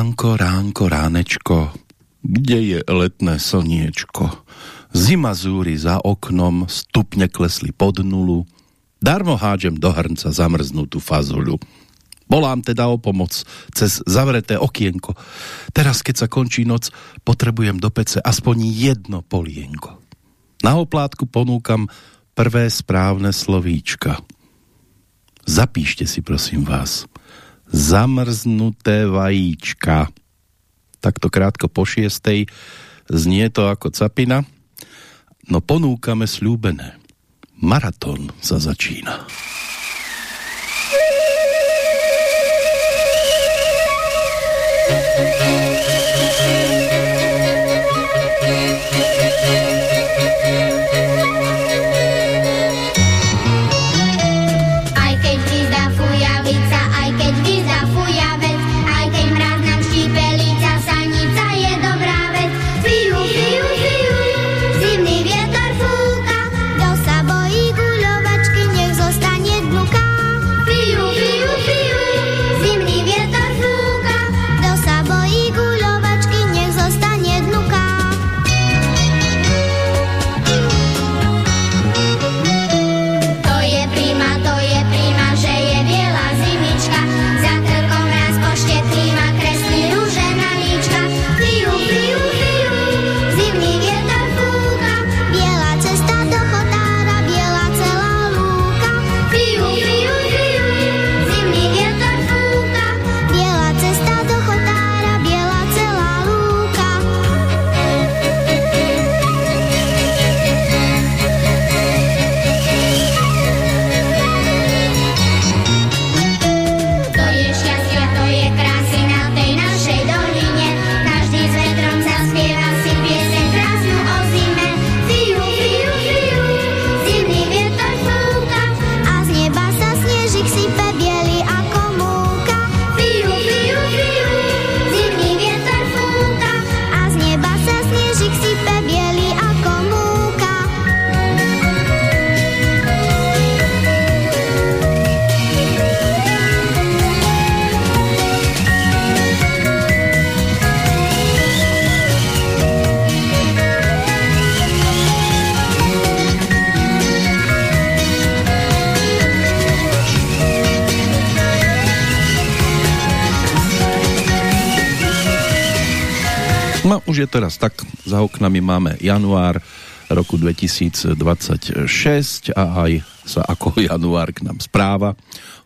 Ránko, ránko, ránečko, kde je letné slniečko? Zima zúri za oknom, stupne klesli pod nulu, darmo hádžem do hrnca zamrznutú fazuľu. Volám teda o pomoc cez zavreté okienko. Teraz, keď sa končí noc, potrebujem do pece aspoň jedno polienko. Na oplátku ponúkam prvé správne slovíčka. Zapíšte si, prosím vás zamrznuté vajíčka. Takto krátko po šiestej znie to ako capina, no ponúkame slúbené. Maratón sa začína. Je teraz tak, za oknami máme január roku 2026 a aj sa ako január k nám správa.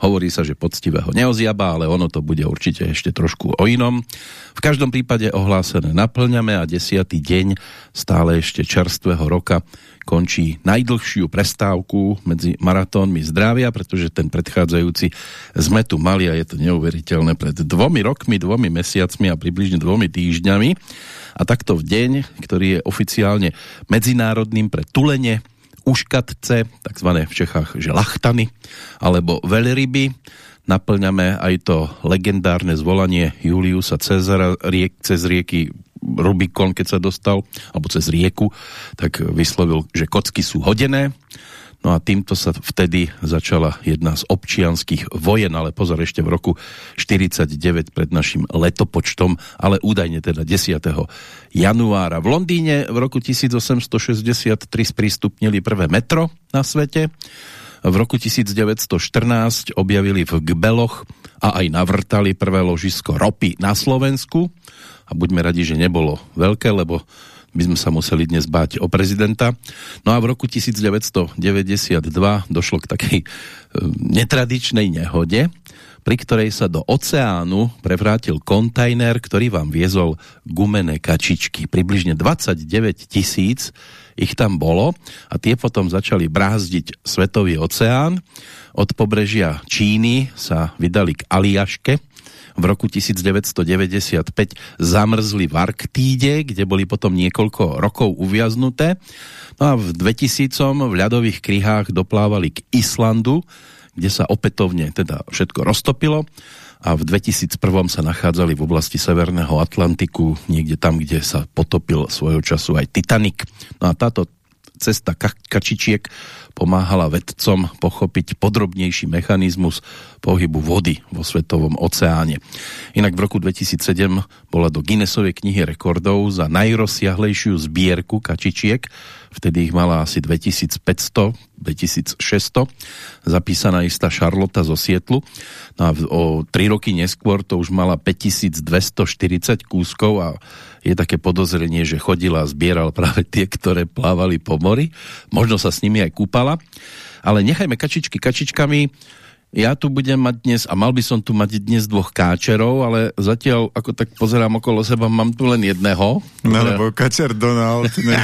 Hovorí sa, že poctivého neoziaba, ale ono to bude určite ešte trošku o inom. V každom prípade ohlásené naplňame a desiatý deň stále ešte čerstvého roka končí najdlhšiu prestávku medzi maratónmi zdravia, pretože ten predchádzajúci sme tu mali a je to neuveriteľné. Pred dvomi rokmi, dvomi mesiacmi a približne dvomi týždňami a takto v deň, ktorý je oficiálne medzinárodným pre tulene, uškatce, takzvané v Čechách že lachtany, alebo veľryby, naplňame aj to legendárne zvolanie Juliusa Cezara riek, cez rieky Rubikon, keď sa dostal, alebo cez rieku, tak vyslovil, že kocky sú hodené No a týmto sa vtedy začala jedna z občianských vojen, ale pozor ešte v roku 49 pred našim letopočtom, ale údajne teda 10. januára. V Londýne v roku 1863 sprístupnili prvé metro na svete. V roku 1914 objavili v Gbeloch a aj navrtali prvé ložisko ropy na Slovensku. A buďme radi, že nebolo veľké, lebo by sme sa museli dnes báť o prezidenta. No a v roku 1992 došlo k takej e, netradičnej nehode, pri ktorej sa do oceánu prevrátil kontajner, ktorý vám viezol gumené kačičky. Približne 29 tisíc ich tam bolo a tie potom začali brázdiť svetový oceán. Od pobrežia Číny sa vydali k Aliaške, v roku 1995 zamrzli v Arktíde, kde boli potom niekoľko rokov uviaznuté. No a v 2000 v ľadových kryhách doplávali k Islandu, kde sa opätovne teda všetko roztopilo a v 2001 sa nachádzali v oblasti Severného Atlantiku, niekde tam, kde sa potopil svojho času aj Titanic. No a táto cesta kačičiek pomáhala vedcom pochopiť podrobnejší mechanizmus pohybu vody vo Svetovom oceáne. Inak v roku 2007 bola do Guinnessovej knihy rekordov za najrozsiahlejšiu zbierku kačičiek vtedy ich mala asi 2500, 2600, zapísaná istá Charlotta zo Sietlu. No a o 3 roky neskôr to už mala 5240 kúskov a je také podozrenie, že chodila a zbieral práve tie, ktoré plávali po mori. Možno sa s nimi aj kúpala. Ale nechajme kačičky kačičkami ja tu budem mať dnes, a mal by som tu mať dnes dvoch káčerov, ale zatiaľ, ako tak pozerám okolo seba, mám tu len jedného. No, ktoré... lebo kačer Donald. Ne...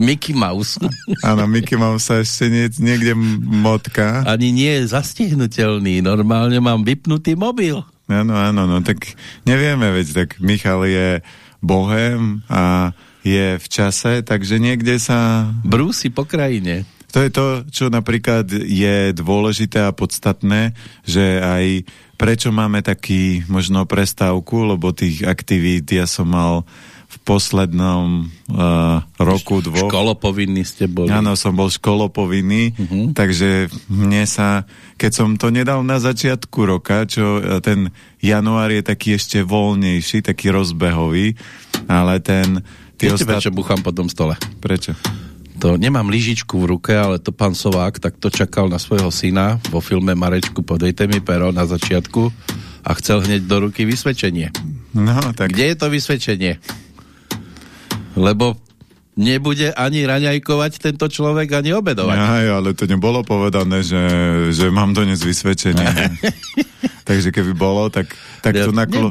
Mickey Mouse. Áno, Mickey Mouse sa ešte nie, niekde motka. Ani nie je zastihnutelný, normálne mám vypnutý mobil. Áno, áno, no tak nevieme, veď tak Michal je bohem a je v čase, takže niekde sa... Brúsi po krajine. To je to, čo napríklad je dôležité a podstatné, že aj prečo máme taký možno prestávku, lebo tých aktivít ja som mal v poslednom uh, roku, dvoch. Školopovinný ste boli. Áno, som bol školopovinný, uh mhm. -huh. takže mne sa, keď som to nedal na začiatku roka, čo uh, ten január je taký ešte voľnejší, taký rozbehový, ale ten... Viete, ostat... prečo buchám po tom stole? Prečo? To nemám lyžičku v ruke, ale to pán Sovák tak to čakal na svojho syna vo filme Marečku podejte mi pero na začiatku a chcel hneď do ruky vysvedčenie. No, tak... Kde je to vysvedčenie? Lebo nebude ani raňajkovať tento človek, ani obedovať. Aj, ale to nebolo povedané, že, že mám doniesť vysvedčenie. Takže keby bolo, tak, tak ja, to naklu,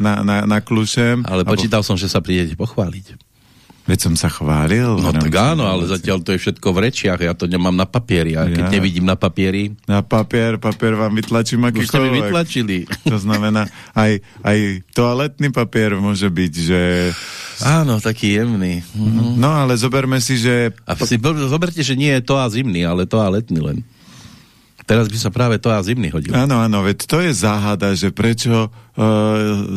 na, na, naklušem. Ale počítal som, že sa prídete pochváliť. Veď som sa chválil. No tak áno, ale zatiaľ to je všetko v rečiach, ja to nemám na papieri. A keď ja. nevidím na papieri... Na papier, papier vám vytlačím akýkoľvek. Už ste mi vytlačili. To znamená, aj, aj toaletný papier môže byť, že... Áno, taký jemný. Mhm. No ale zoberme si, že... A si zoberte, že nie je to a zimný, ale to a letný len. Teraz by sa práve to a zimný hodil. Áno, áno, veď to je záhada, že prečo uh,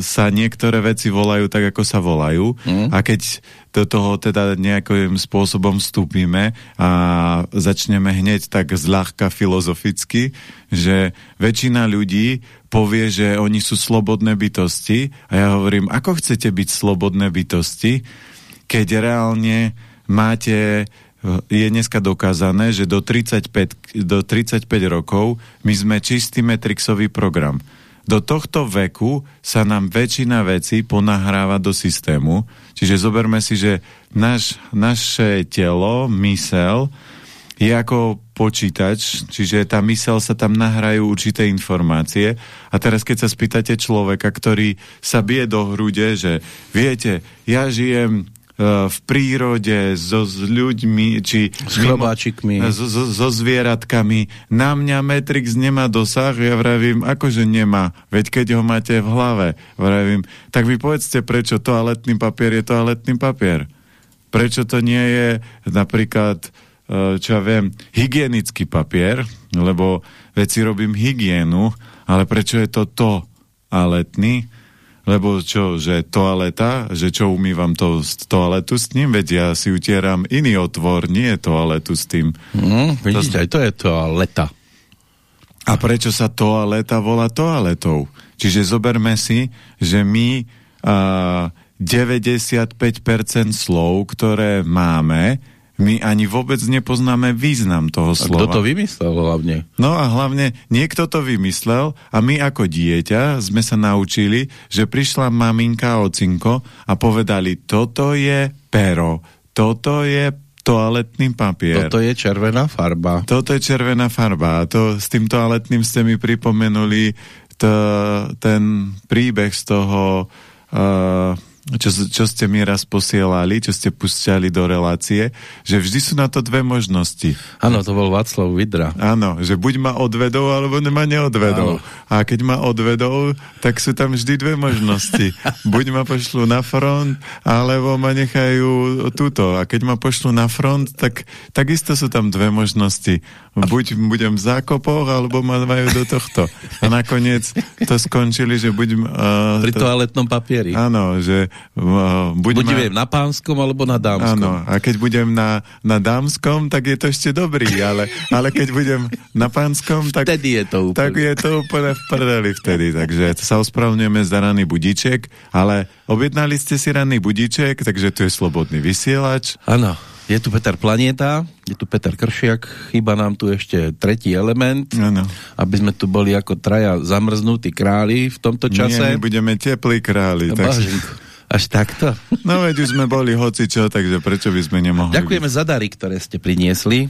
sa niektoré veci volajú tak, ako sa volajú mm. a keď do toho teda nejakým spôsobom vstúpime a začneme hneď tak zľahka filozoficky, že väčšina ľudí povie, že oni sú slobodné bytosti a ja hovorím, ako chcete byť slobodné bytosti, keď reálne máte je dneska dokázané, že do 35, do 35 rokov my sme čistý metrixový program. Do tohto veku sa nám väčšina vecí ponahráva do systému. Čiže zoberme si, že naš, naše telo, mysel, je ako počítač, čiže tá mysel sa tam nahrajú určité informácie a teraz keď sa spýtate človeka, ktorý sa bije do hrude, že viete, ja žijem v prírode, so s ľuďmi, či s chlebáčikmi, so, so, so zvieratkami. Na mňa Matrix nemá dosah, ja vravím, akože nemá, veď keď ho máte v hlave, vravím, tak vy povedzte, prečo toaletný papier je toaletný papier. Prečo to nie je napríklad, eh, čo ja viem, hygienický papier, lebo veci robím hygienu, ale prečo je to to toaletný? Lebo čo, že toaleta, že čo umývam to z toaletu s ním, veď ja si utieram iný otvor, nie toaletu s tým. Mm, vidíte, to, aj to je toaleta. A prečo sa toaleta volá toaletou? Čiže zoberme si, že my uh, 95% slov, ktoré máme, my ani vôbec nepoznáme význam toho slova. A kto to vymyslel hlavne? No a hlavne niekto to vymyslel a my ako dieťa sme sa naučili, že prišla maminka a ocinko a povedali, toto je pero, toto je toaletný papier. Toto je červená farba. Toto je červená farba. A to, s tým toaletným ste mi pripomenuli to, ten príbeh z toho uh, čo, čo ste mi raz posielali, čo ste pustili do relácie, že vždy sú na to dve možnosti. Áno, to bol Václav Vidra. Áno, že buď ma odvedou, alebo ma neodvedou. Áno. A keď ma odvedou, tak sú tam vždy dve možnosti. buď ma pošlu na front, alebo ma nechajú túto. A keď ma pošlu na front, tak takisto sú tam dve možnosti. Buď budem v zákopoch, alebo ma majú do tohto. A nakoniec to skončili, že buď... Uh, Pri toaletnom papieri. Áno, že buď Budeme ma... na pánskom alebo na dámskom. Áno, a keď budem na, na dámskom, tak je to ešte dobrý, ale, ale keď budem na pánskom, tak, vtedy je to úplne. tak je to úplne v prdeli vtedy. Takže sa ospravňujeme za ranný budíček, ale objednali ste si ranný budíček, takže tu je slobodný vysielač. Áno. Je tu Peter Planieta, je tu Peter Kršiak, chýba nám tu ešte tretí element, ano. aby sme tu boli ako traja zamrznutí králi v tomto čase. Nie, my budeme teplí králi. No, tak... Až takto? No veď už sme boli hocičo, takže prečo by sme nemohli Ďakujeme byť? za dary, ktoré ste priniesli.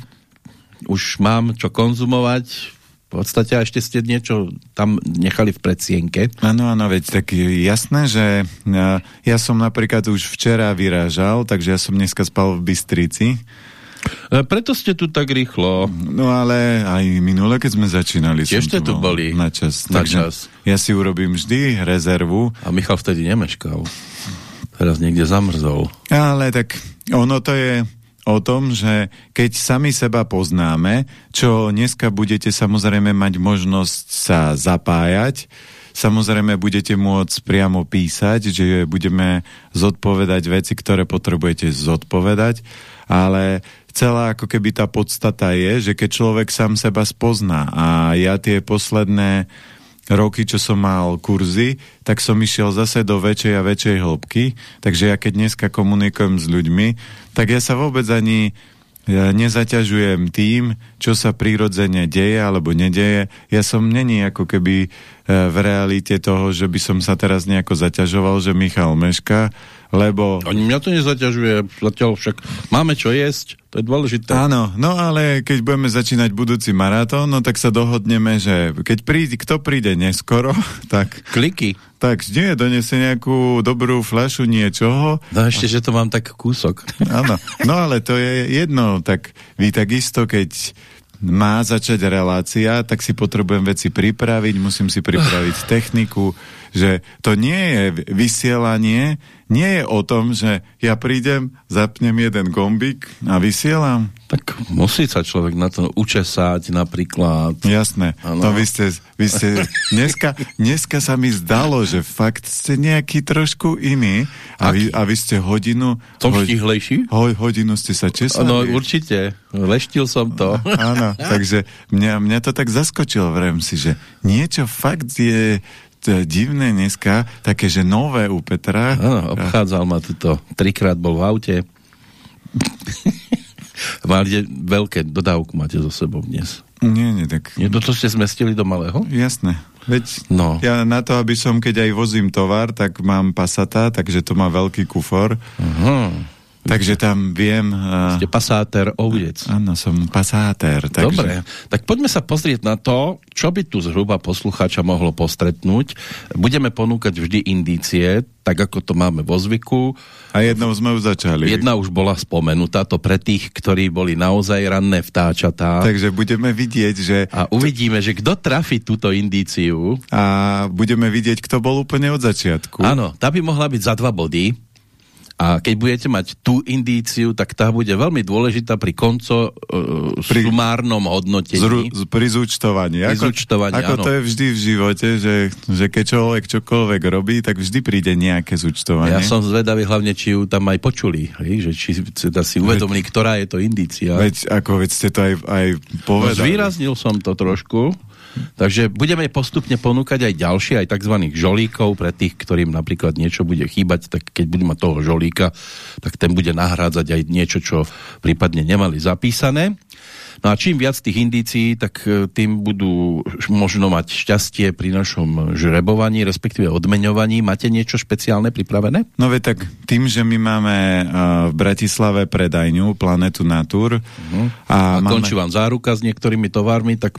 Už mám čo konzumovať, v podstate ešte ste niečo tam nechali v predsienke. Áno, áno, veď tak jasné, že ja, ja som napríklad už včera vyrážal, takže ja som dneska spal v Bystrici. E, preto ste tu tak rýchlo. No ale aj minule, keď sme začínali, Tiež ste tu boli. Na čas. Na čas. Ja si urobím vždy rezervu. A Michal vtedy nemeškal. Teraz niekde zamrzol. Ale tak ono to je o tom, že keď sami seba poznáme, čo dneska budete samozrejme mať možnosť sa zapájať, samozrejme budete môcť priamo písať, že budeme zodpovedať veci, ktoré potrebujete zodpovedať, ale celá ako keby tá podstata je, že keď človek sám seba spozná a ja tie posledné roky, čo som mal kurzy, tak som išiel zase do väčšej a väčšej hĺbky. Takže ja keď dneska komunikujem s ľuďmi, tak ja sa vôbec ani ja nezaťažujem tým, čo sa prírodzene deje alebo nedeje. Ja som není ako keby e, v realite toho, že by som sa teraz nejako zaťažoval, že Michal meška, lebo... Ani mňa to nezaťažuje, zatiaľ však máme čo jesť, to je dôležité. Áno, no ale keď budeme začínať budúci maratón, no tak sa dohodneme, že keď príde, kto príde neskoro, tak... Kliky. Tak nie, donese nejakú dobrú fľašu niečoho. No ešte, že to mám tak kúsok. Áno, no ale to je jedno, tak vy takisto, keď má začať relácia, tak si potrebujem veci pripraviť, musím si pripraviť techniku, že to nie je vysielanie, nie je o tom, že ja prídem, zapnem jeden gombík a vysielam. Tak musí sa človek na to učesať napríklad. Jasné. Ano. To vy ste, vy ste dneska, dneska sa mi zdalo, že fakt ste nejaký trošku iný a vy, a vy ste hodinu... Som ho, štihlejší? Ho, hodinu ste sa česali. No určite. Leštil som to. Áno, takže mňa, mňa to tak zaskočilo, vrem si, že niečo fakt je divné dneska, také, že nové u Petra. Áno, obchádzal ma tuto, trikrát bol v aute. Máte veľké dodávku máte so sebou dnes. Nie, nie, tak... Nie, to, čo ste zmestili do malého? Jasné. Veď no. ja na to, aby som, keď aj vozím tovar, tak mám pasata, takže to má veľký kufor. Aha. Takže tam viem... Uh... Ste pasáter oviec. Áno, som pasáter. Takže... Dobre, tak poďme sa pozrieť na to, čo by tu zhruba poslucháča mohlo postretnúť. Budeme ponúkať vždy indície, tak ako to máme vo zvyku. A jednou sme už začali. Jedna už bola spomenutá, to pre tých, ktorí boli naozaj ranné vtáčatá. Takže budeme vidieť, že... A uvidíme, že kto trafi túto indíciu. A budeme vidieť, kto bol úplne od začiatku. Áno, tá by mohla byť za dva body a keď budete mať tú indíciu, tak tá bude veľmi dôležitá pri konco uh, pri, sumárnom hodnotení. Zru, pri zúčtovaní. Pri ako, zúčtovaní, ako to je vždy v živote, že, že keď človek čokoľvek robí, tak vždy príde nejaké zúčtovanie. Ja som zvedavý hlavne, či ju tam aj počuli. Hej? Že či teda si uvedomili, veď, ktorá je to indícia. Veď, ako veď ste to aj, aj povedali. No, zvýraznil som to trošku. Takže budeme postupne ponúkať aj ďalšie, aj tzv. žolíkov pre tých, ktorým napríklad niečo bude chýbať, tak keď budú mať toho žolíka, tak ten bude nahrádzať aj niečo, čo prípadne nemali zapísané. No a čím viac tých indícií, tak e, tým budú možno mať šťastie pri našom žrebovaní, respektíve odmeňovaní. Máte niečo špeciálne pripravené? No ve tak tým, že my máme uh, v Bratislave predajňu Planetu Natur. Uh-huh. A, a máme... končí vám záruka s niektorými tovarmi, tak...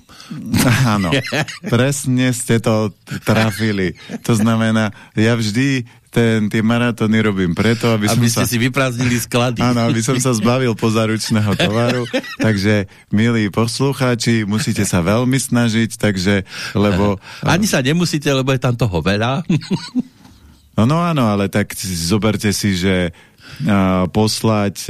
Áno, presne ste to trafili. To znamená, ja vždy ten, tie maratóny robím preto, aby, aby som ste sa... si vyprázdnili sklady. Áno, aby som sa zbavil pozaručného tovaru. takže, milí poslucháči, musíte sa veľmi snažiť, takže, lebo... Ani sa nemusíte, lebo je tam toho veľa. no, no áno, ale tak zoberte si, že poslať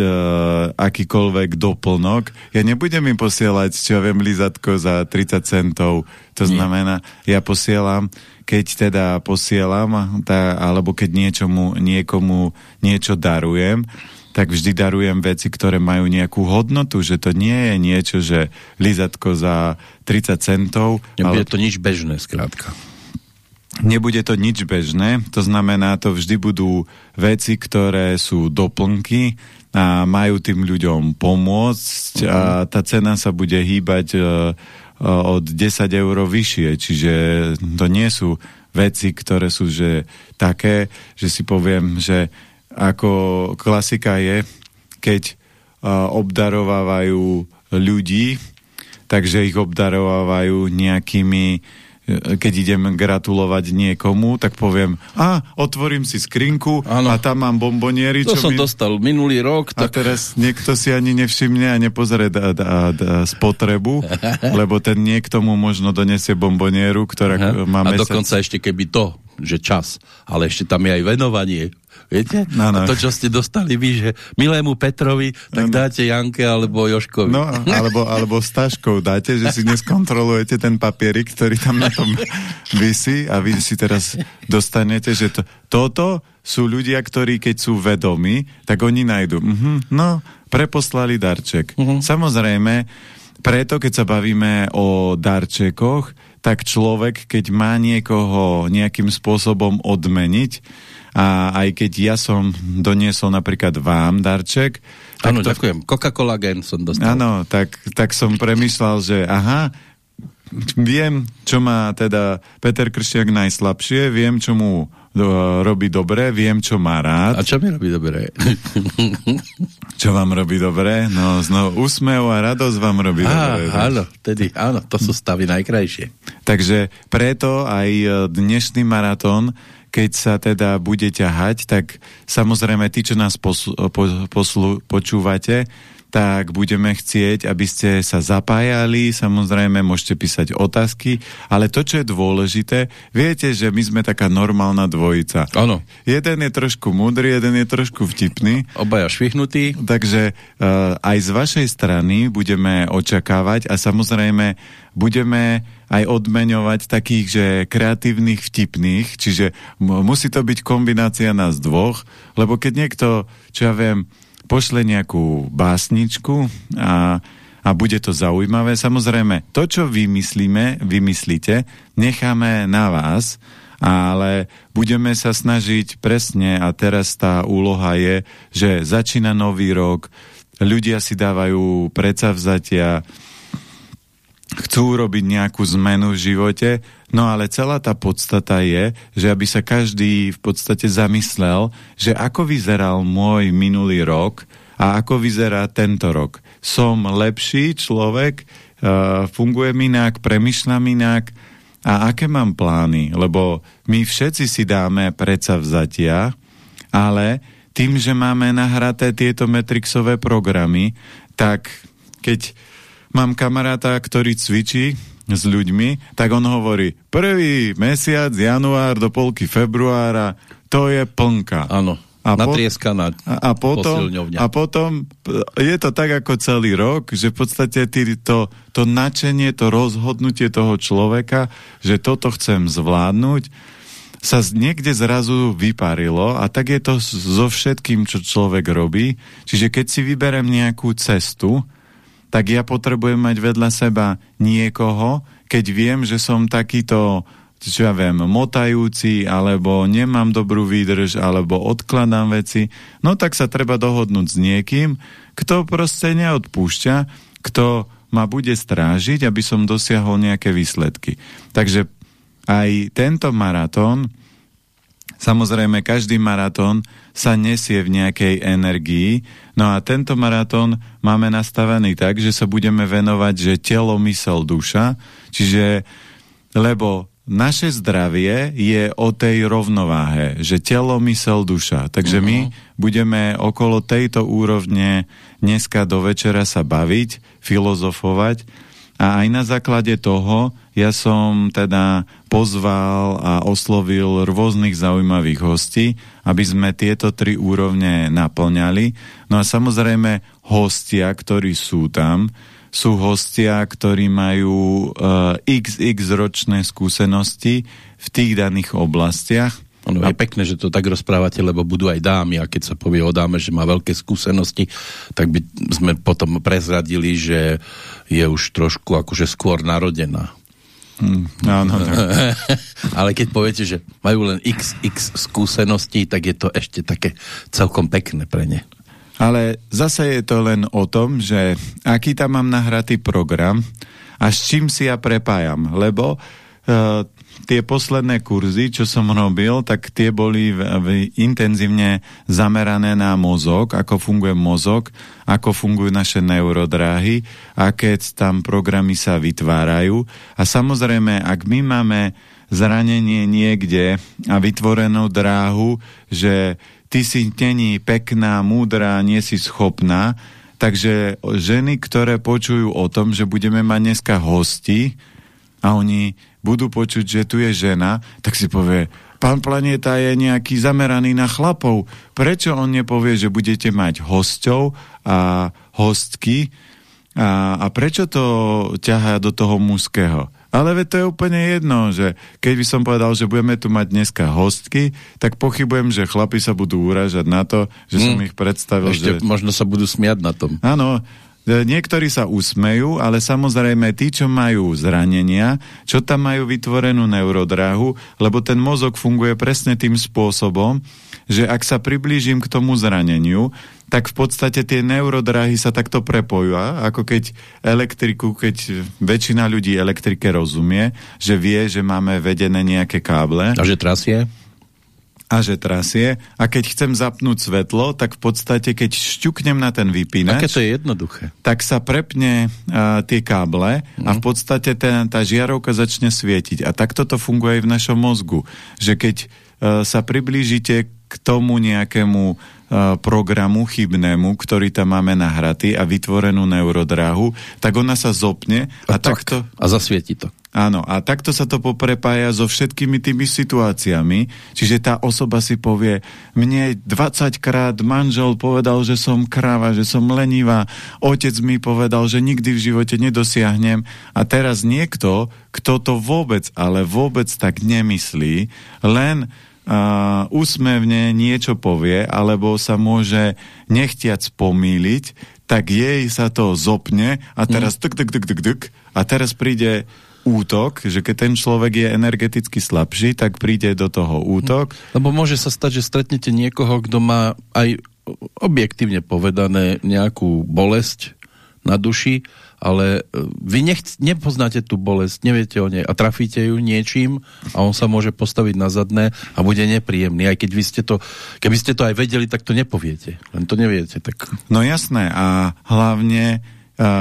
akýkoľvek doplnok. Ja nebudem im posielať, čo ja viem, lizatko za 30 centov. To Nie. znamená, ja posielam, keď teda posielam, tá, alebo keď niečomu, niekomu niečo darujem, tak vždy darujem veci, ktoré majú nejakú hodnotu, že to nie je niečo, že lizatko za 30 centov. Nebude ale... to nič bežné, skrátka nebude to nič bežné, to znamená, to vždy budú veci, ktoré sú doplnky a majú tým ľuďom pomôcť a tá cena sa bude hýbať uh, od 10 eur vyššie, čiže to nie sú veci, ktoré sú že také, že si poviem, že ako klasika je, keď uh, obdarovávajú ľudí, takže ich obdarovávajú nejakými keď idem gratulovať niekomu, tak poviem, a otvorím si skrinku ano. a tam mám bomboniery. To čo som mi... dostal minulý rok. Tak... A teraz niekto si ani nevšimne a nepozrie da, da, da, spotrebu, lebo ten niekto mu možno donesie bombonieru, ktorá Aha. má A mesiac... dokonca ešte keby to, že čas, ale ešte tam je aj venovanie Viete? No, no. A to, čo ste dostali vy, že milému Petrovi, tak no, no. dáte Janke alebo Joškovi. No, alebo, alebo Staškou dáte, že si neskontrolujete ten papierik, ktorý tam na tom vysí a vy si teraz dostanete, že to, toto sú ľudia, ktorí keď sú vedomí, tak oni nájdu. Mhm, no, preposlali darček. Mhm. Samozrejme, preto keď sa bavíme o darčekoch, tak človek, keď má niekoho nejakým spôsobom odmeniť, a aj keď ja som doniesol napríklad vám darček... Áno, to... ďakujem. Coca-Cola Gen som dostal. Áno, tak, tak som premyslel, že aha, viem, čo má teda Peter Kršiak najslabšie, viem, čo mu do, robí dobre, viem, čo má rád. A čo mi robí dobre? čo vám robí dobre? No, znovu úsmev a radosť vám robí Á, dobre. Áno, tedy, áno, to sú stavy najkrajšie. Takže preto aj dnešný maratón keď sa teda bude ťahať, tak samozrejme tí, čo nás poslu, po, poslu, počúvate, tak budeme chcieť, aby ste sa zapájali, samozrejme môžete písať otázky, ale to, čo je dôležité, viete, že my sme taká normálna dvojica. Áno. Jeden je trošku múdry, jeden je trošku vtipný. Obaja švichnutí. Takže uh, aj z vašej strany budeme očakávať a samozrejme budeme aj odmeňovať takých, že kreatívnych, vtipných, čiže musí to byť kombinácia nás dvoch, lebo keď niekto, čo ja viem, pošle nejakú básničku a, a bude to zaujímavé, samozrejme, to, čo vymyslíme, vymyslíte, necháme na vás, ale budeme sa snažiť presne a teraz tá úloha je, že začína nový rok, ľudia si dávajú predsavzatia, chcú robiť nejakú zmenu v živote, no ale celá tá podstata je, že aby sa každý v podstate zamyslel, že ako vyzeral môj minulý rok a ako vyzerá tento rok. Som lepší človek, uh, fungujem inak, premyšľam inak a aké mám plány, lebo my všetci si dáme predsa vzatia, ale tým, že máme nahraté tieto metrixové programy, tak keď mám kamaráta, ktorý cvičí s ľuďmi, tak on hovorí, prvý mesiac, január do polky februára, to je plnka. Áno. A, natrieskaná a, a, potom, a potom je to tak ako celý rok, že v podstate to, to načenie, to rozhodnutie toho človeka, že toto chcem zvládnuť, sa niekde zrazu vyparilo a tak je to so všetkým, čo človek robí. Čiže keď si vyberem nejakú cestu, tak ja potrebujem mať vedľa seba niekoho, keď viem, že som takýto, čo ja viem, motajúci, alebo nemám dobrú výdrž, alebo odkladám veci, no tak sa treba dohodnúť s niekým, kto proste neodpúšťa, kto ma bude strážiť, aby som dosiahol nejaké výsledky. Takže aj tento maratón, samozrejme každý maratón sa nesie v nejakej energii. No a tento maratón máme nastavený tak, že sa budeme venovať, že telo, mysel, duša. Čiže, lebo naše zdravie je o tej rovnováhe, že telo, mysel, duša. Takže uh -huh. my mhm. budeme okolo tejto úrovne dneska do večera sa baviť, filozofovať A aj na základe toho ja som teda pozval a oslovil rôznych zaujímavých hostí, aby sme tieto tri úrovne naplňali. No a samozrejme hostia, ktorí sú tam, sú hostia, ktorí majú uh, eh, xx ročné skúsenosti v tých daných oblastiach ono je pekné, že to tak rozprávate, lebo budú aj dámy a keď sa povie o dáme, že má veľké skúsenosti, tak by sme potom prezradili, že je už trošku akože skôr narodená. Mm, áno, no. Ale keď poviete, že majú len xx skúseností, tak je to ešte také celkom pekné pre ne. Ale zase je to len o tom, že aký tam mám nahratý program a s čím si ja prepájam, lebo uh, tie posledné kurzy, čo som robil, tak tie boli intenzívne zamerané na mozog, ako funguje mozog, ako fungujú naše neurodráhy, aké tam programy sa vytvárajú. A samozrejme, ak my máme zranenie niekde a vytvorenú dráhu, že ty si není pekná, múdra, nie si schopná, takže ženy, ktoré počujú o tom, že budeme mať dneska hosti a oni budú počuť, že tu je žena, tak si povie, pán Planeta je nejaký zameraný na chlapov. Prečo on nepovie, že budete mať hostov a hostky a, a prečo to ťahá do toho mužského? Ale to je úplne jedno, že keď by som povedal, že budeme tu mať dneska hostky, tak pochybujem, že chlapi sa budú uražať na to, že mm. som ich predstavil. Ešte že... možno sa budú smiať na tom. Áno, niektorí sa usmejú, ale samozrejme tí, čo majú zranenia, čo tam majú vytvorenú neurodráhu, lebo ten mozog funguje presne tým spôsobom, že ak sa priblížim k tomu zraneniu, tak v podstate tie neurodráhy sa takto prepojujú, ako keď elektriku, keď väčšina ľudí elektrike rozumie, že vie, že máme vedené nejaké káble. A že trasie? A že trasie. A keď chcem zapnúť svetlo, tak v podstate, keď šťuknem na ten vypínač... Také to je jednoduché. Tak sa prepne uh, tie káble mm. a v mhm. podstate ten, tá žiarovka začne svietiť. A takto to funguje aj v našom mozgu. Že keď uh, sa priblížite k tomu nejakému programu chybnému, ktorý tam máme nahratý a vytvorenú neurodráhu, tak ona sa zopne a, a tak, takto... A zasvieti to. Áno, a takto sa to poprepája so všetkými tými situáciami, čiže tá osoba si povie, mne 20 krát manžel povedal, že som kráva, že som lenivá, otec mi povedal, že nikdy v živote nedosiahnem. A teraz niekto, kto to vôbec, ale vôbec tak nemyslí, len uh, úsmevne niečo povie, alebo sa môže nechtiac pomýliť, tak jej sa to zopne a teraz mm. tuk, tuk, tuk, tuk, tuk, a teraz príde útok, že keď ten človek je energeticky slabší, tak príde do toho útok. Lebo môže sa stať, že stretnete niekoho, kto má aj objektívne povedané nejakú bolesť na duši ale e, vy nechc, nepoznáte tú bolesť, neviete o nej a trafíte ju niečím a on sa môže postaviť na zadné a bude nepríjemný. Aj keď vy ste to, keby ste to aj vedeli, tak to nepoviete. Len to neviete. Tak... No jasné a hlavne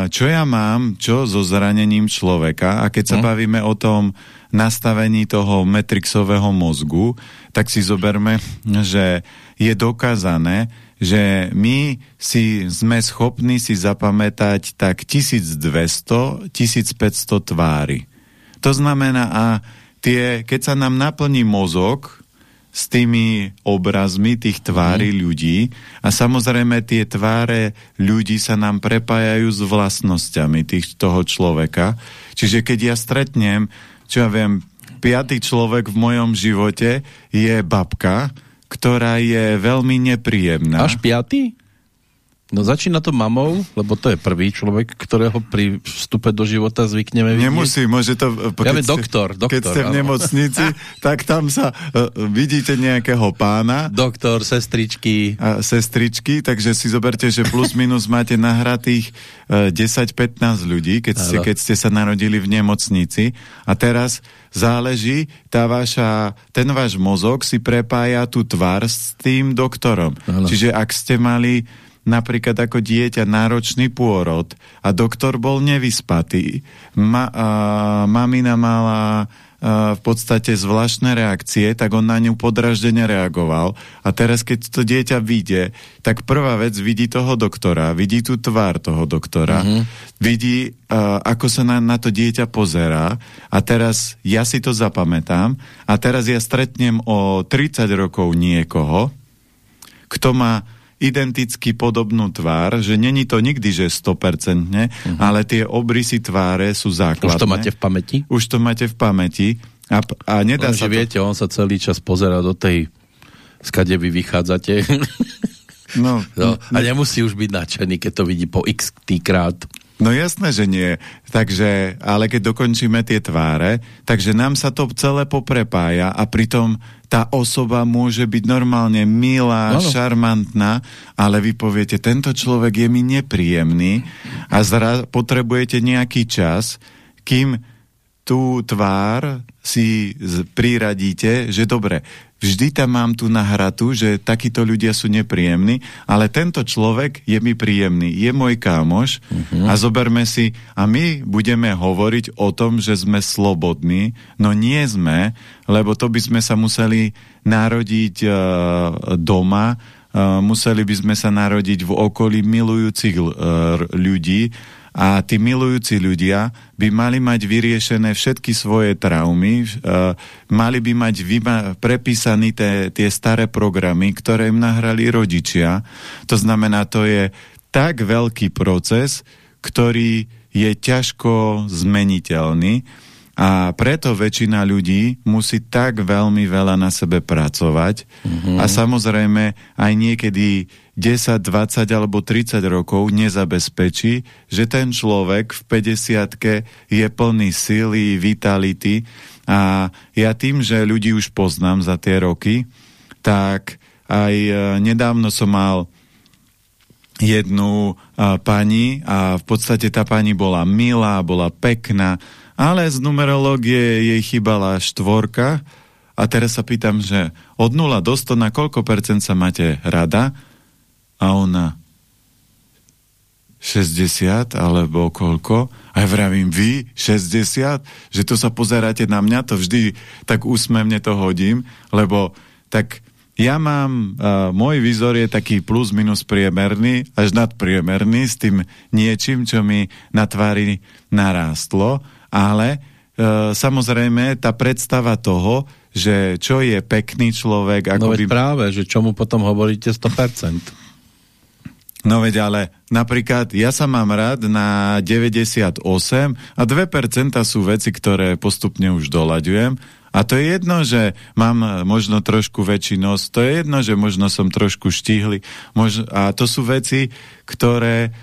čo ja mám, čo so zranením človeka a keď sa hm? bavíme o tom nastavení toho metrixového mozgu, tak si zoberme, že je dokázané, že my si sme schopní si zapamätať tak 1200, 1500 tvári. To znamená, a tie, keď sa nám naplní mozog s tými obrazmi tých tvári mm. ľudí a samozrejme tie tváre ľudí sa nám prepájajú s vlastnosťami tých, toho človeka. Čiže keď ja stretnem, čo ja viem, piatý človek v mojom živote je babka, ktorá je veľmi nepríjemná. Až piatý? No začína to mamou, lebo to je prvý človek, ktorého pri vstupe do života zvykneme vidieť. Nemusí, môže to... Ja keď doktor, doktor. Keď ste v nemocnici, tak tam sa uh, vidíte nejakého pána. Doktor, sestričky. A sestričky, takže si zoberte, že plus minus máte nahratých uh, e, 10-15 ľudí, keď ste, keď ste sa narodili v nemocnici. A teraz záleží, tá vaša, ten váš mozog si prepája tú tvár s tým doktorom. Ano. Čiže ak ste mali napríklad ako dieťa náročný pôrod a doktor bol nevyspatý. Ma, a, mamina mala v podstate zvláštne reakcie, tak on na ňu podraždene reagoval. A teraz, keď to dieťa vidie, tak prvá vec vidí toho doktora, vidí tú tvár toho doktora, mm-hmm. vidí, uh, ako sa na, na to dieťa pozerá a teraz ja si to zapamätám a teraz ja stretnem o 30 rokov niekoho, kto má identicky podobnú tvár, že není to nikdy, že 100%, uh-huh. ale tie obrysy tváre sú základné. Už to máte v pamäti? Už to máte v pamäti. A, a nedá Len, sa to... viete, on sa celý čas pozera do tej, skade vy vychádzate. No, no, a nemusí už byť nadšený, keď to vidí po x krát. No jasné, že nie. Takže, ale keď dokončíme tie tváre, takže nám sa to celé poprepája a pritom tá osoba môže byť normálne milá, ano. šarmantná, ale vy poviete, tento človek je mi nepríjemný a zra potrebujete nejaký čas, kým tú tvár si priradíte, že dobre, vždy tam mám tu nahratu, že takíto ľudia sú nepríjemní, ale tento človek je mi príjemný, je môj kámoš uh-huh. a zoberme si, a my budeme hovoriť o tom, že sme slobodní, no nie sme, lebo to by sme sa museli narodiť uh, doma, uh, museli by sme sa narodiť v okolí milujúcich uh, ľudí, a tí milujúci ľudia by mali mať vyriešené všetky svoje traumy, uh, mali by mať prepísané tie, staré programy, ktoré im nahrali rodičia. To znamená, to je tak veľký proces, ktorý je ťažko zmeniteľný a preto väčšina ľudí musí tak veľmi veľa na sebe pracovať mm-hmm. a samozrejme aj niekedy 10, 20 alebo 30 rokov nezabezpečí, že ten človek v 50 je plný síly, vitality. A ja tým, že ľudí už poznám za tie roky, tak aj e, nedávno som mal jednu a, pani a v podstate tá pani bola milá, bola pekná, ale z numerológie jej chýbala štvorka. A teraz sa pýtam, že od 0 do 100 na koľko percent sa máte rada a ona 60 alebo koľko? A ja vravím, vy 60? Že to sa pozeráte na mňa, to vždy tak úsmevne to hodím, lebo tak ja mám, uh, môj výzor je taký plus minus priemerný, až nadpriemerný s tým niečím, čo mi na tvári narástlo, ale uh, samozrejme tá predstava toho, že čo je pekný človek... Ako no by... práve, že čomu potom hovoríte 100%. No veď ale napríklad ja sa mám rád na 98 a 2% sú veci, ktoré postupne už doľaďujem. A to je jedno, že mám možno trošku väčší nos, to je jedno, že možno som trošku štíhly mož... a to sú veci, ktoré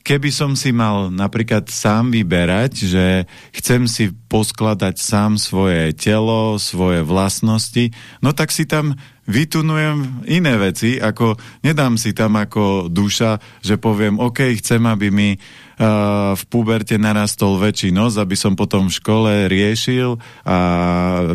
keby som si mal napríklad sám vyberať, že chcem si poskladať sám svoje telo, svoje vlastnosti, no tak si tam vytunujem iné veci, ako nedám si tam ako duša, že poviem, OK, chcem, aby mi uh, v puberte narastol väčší nos, aby som potom v škole riešil a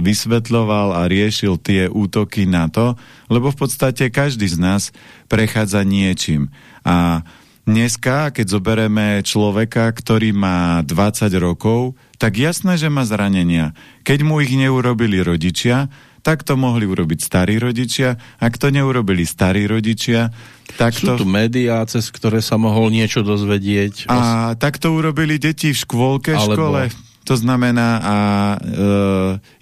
vysvetľoval a riešil tie útoky na to, lebo v podstate každý z nás prechádza niečím. A Dneska, keď zoberieme človeka, ktorý má 20 rokov, tak jasné, že má zranenia. Keď mu ich neurobili rodičia, tak to mohli urobiť starí rodičia. Ak to neurobili starí rodičia, tak Sú to... tu médiá, cez ktoré sa mohol niečo dozvedieť. A tak to urobili deti v škôlke, Alebo... škole. To znamená, a e,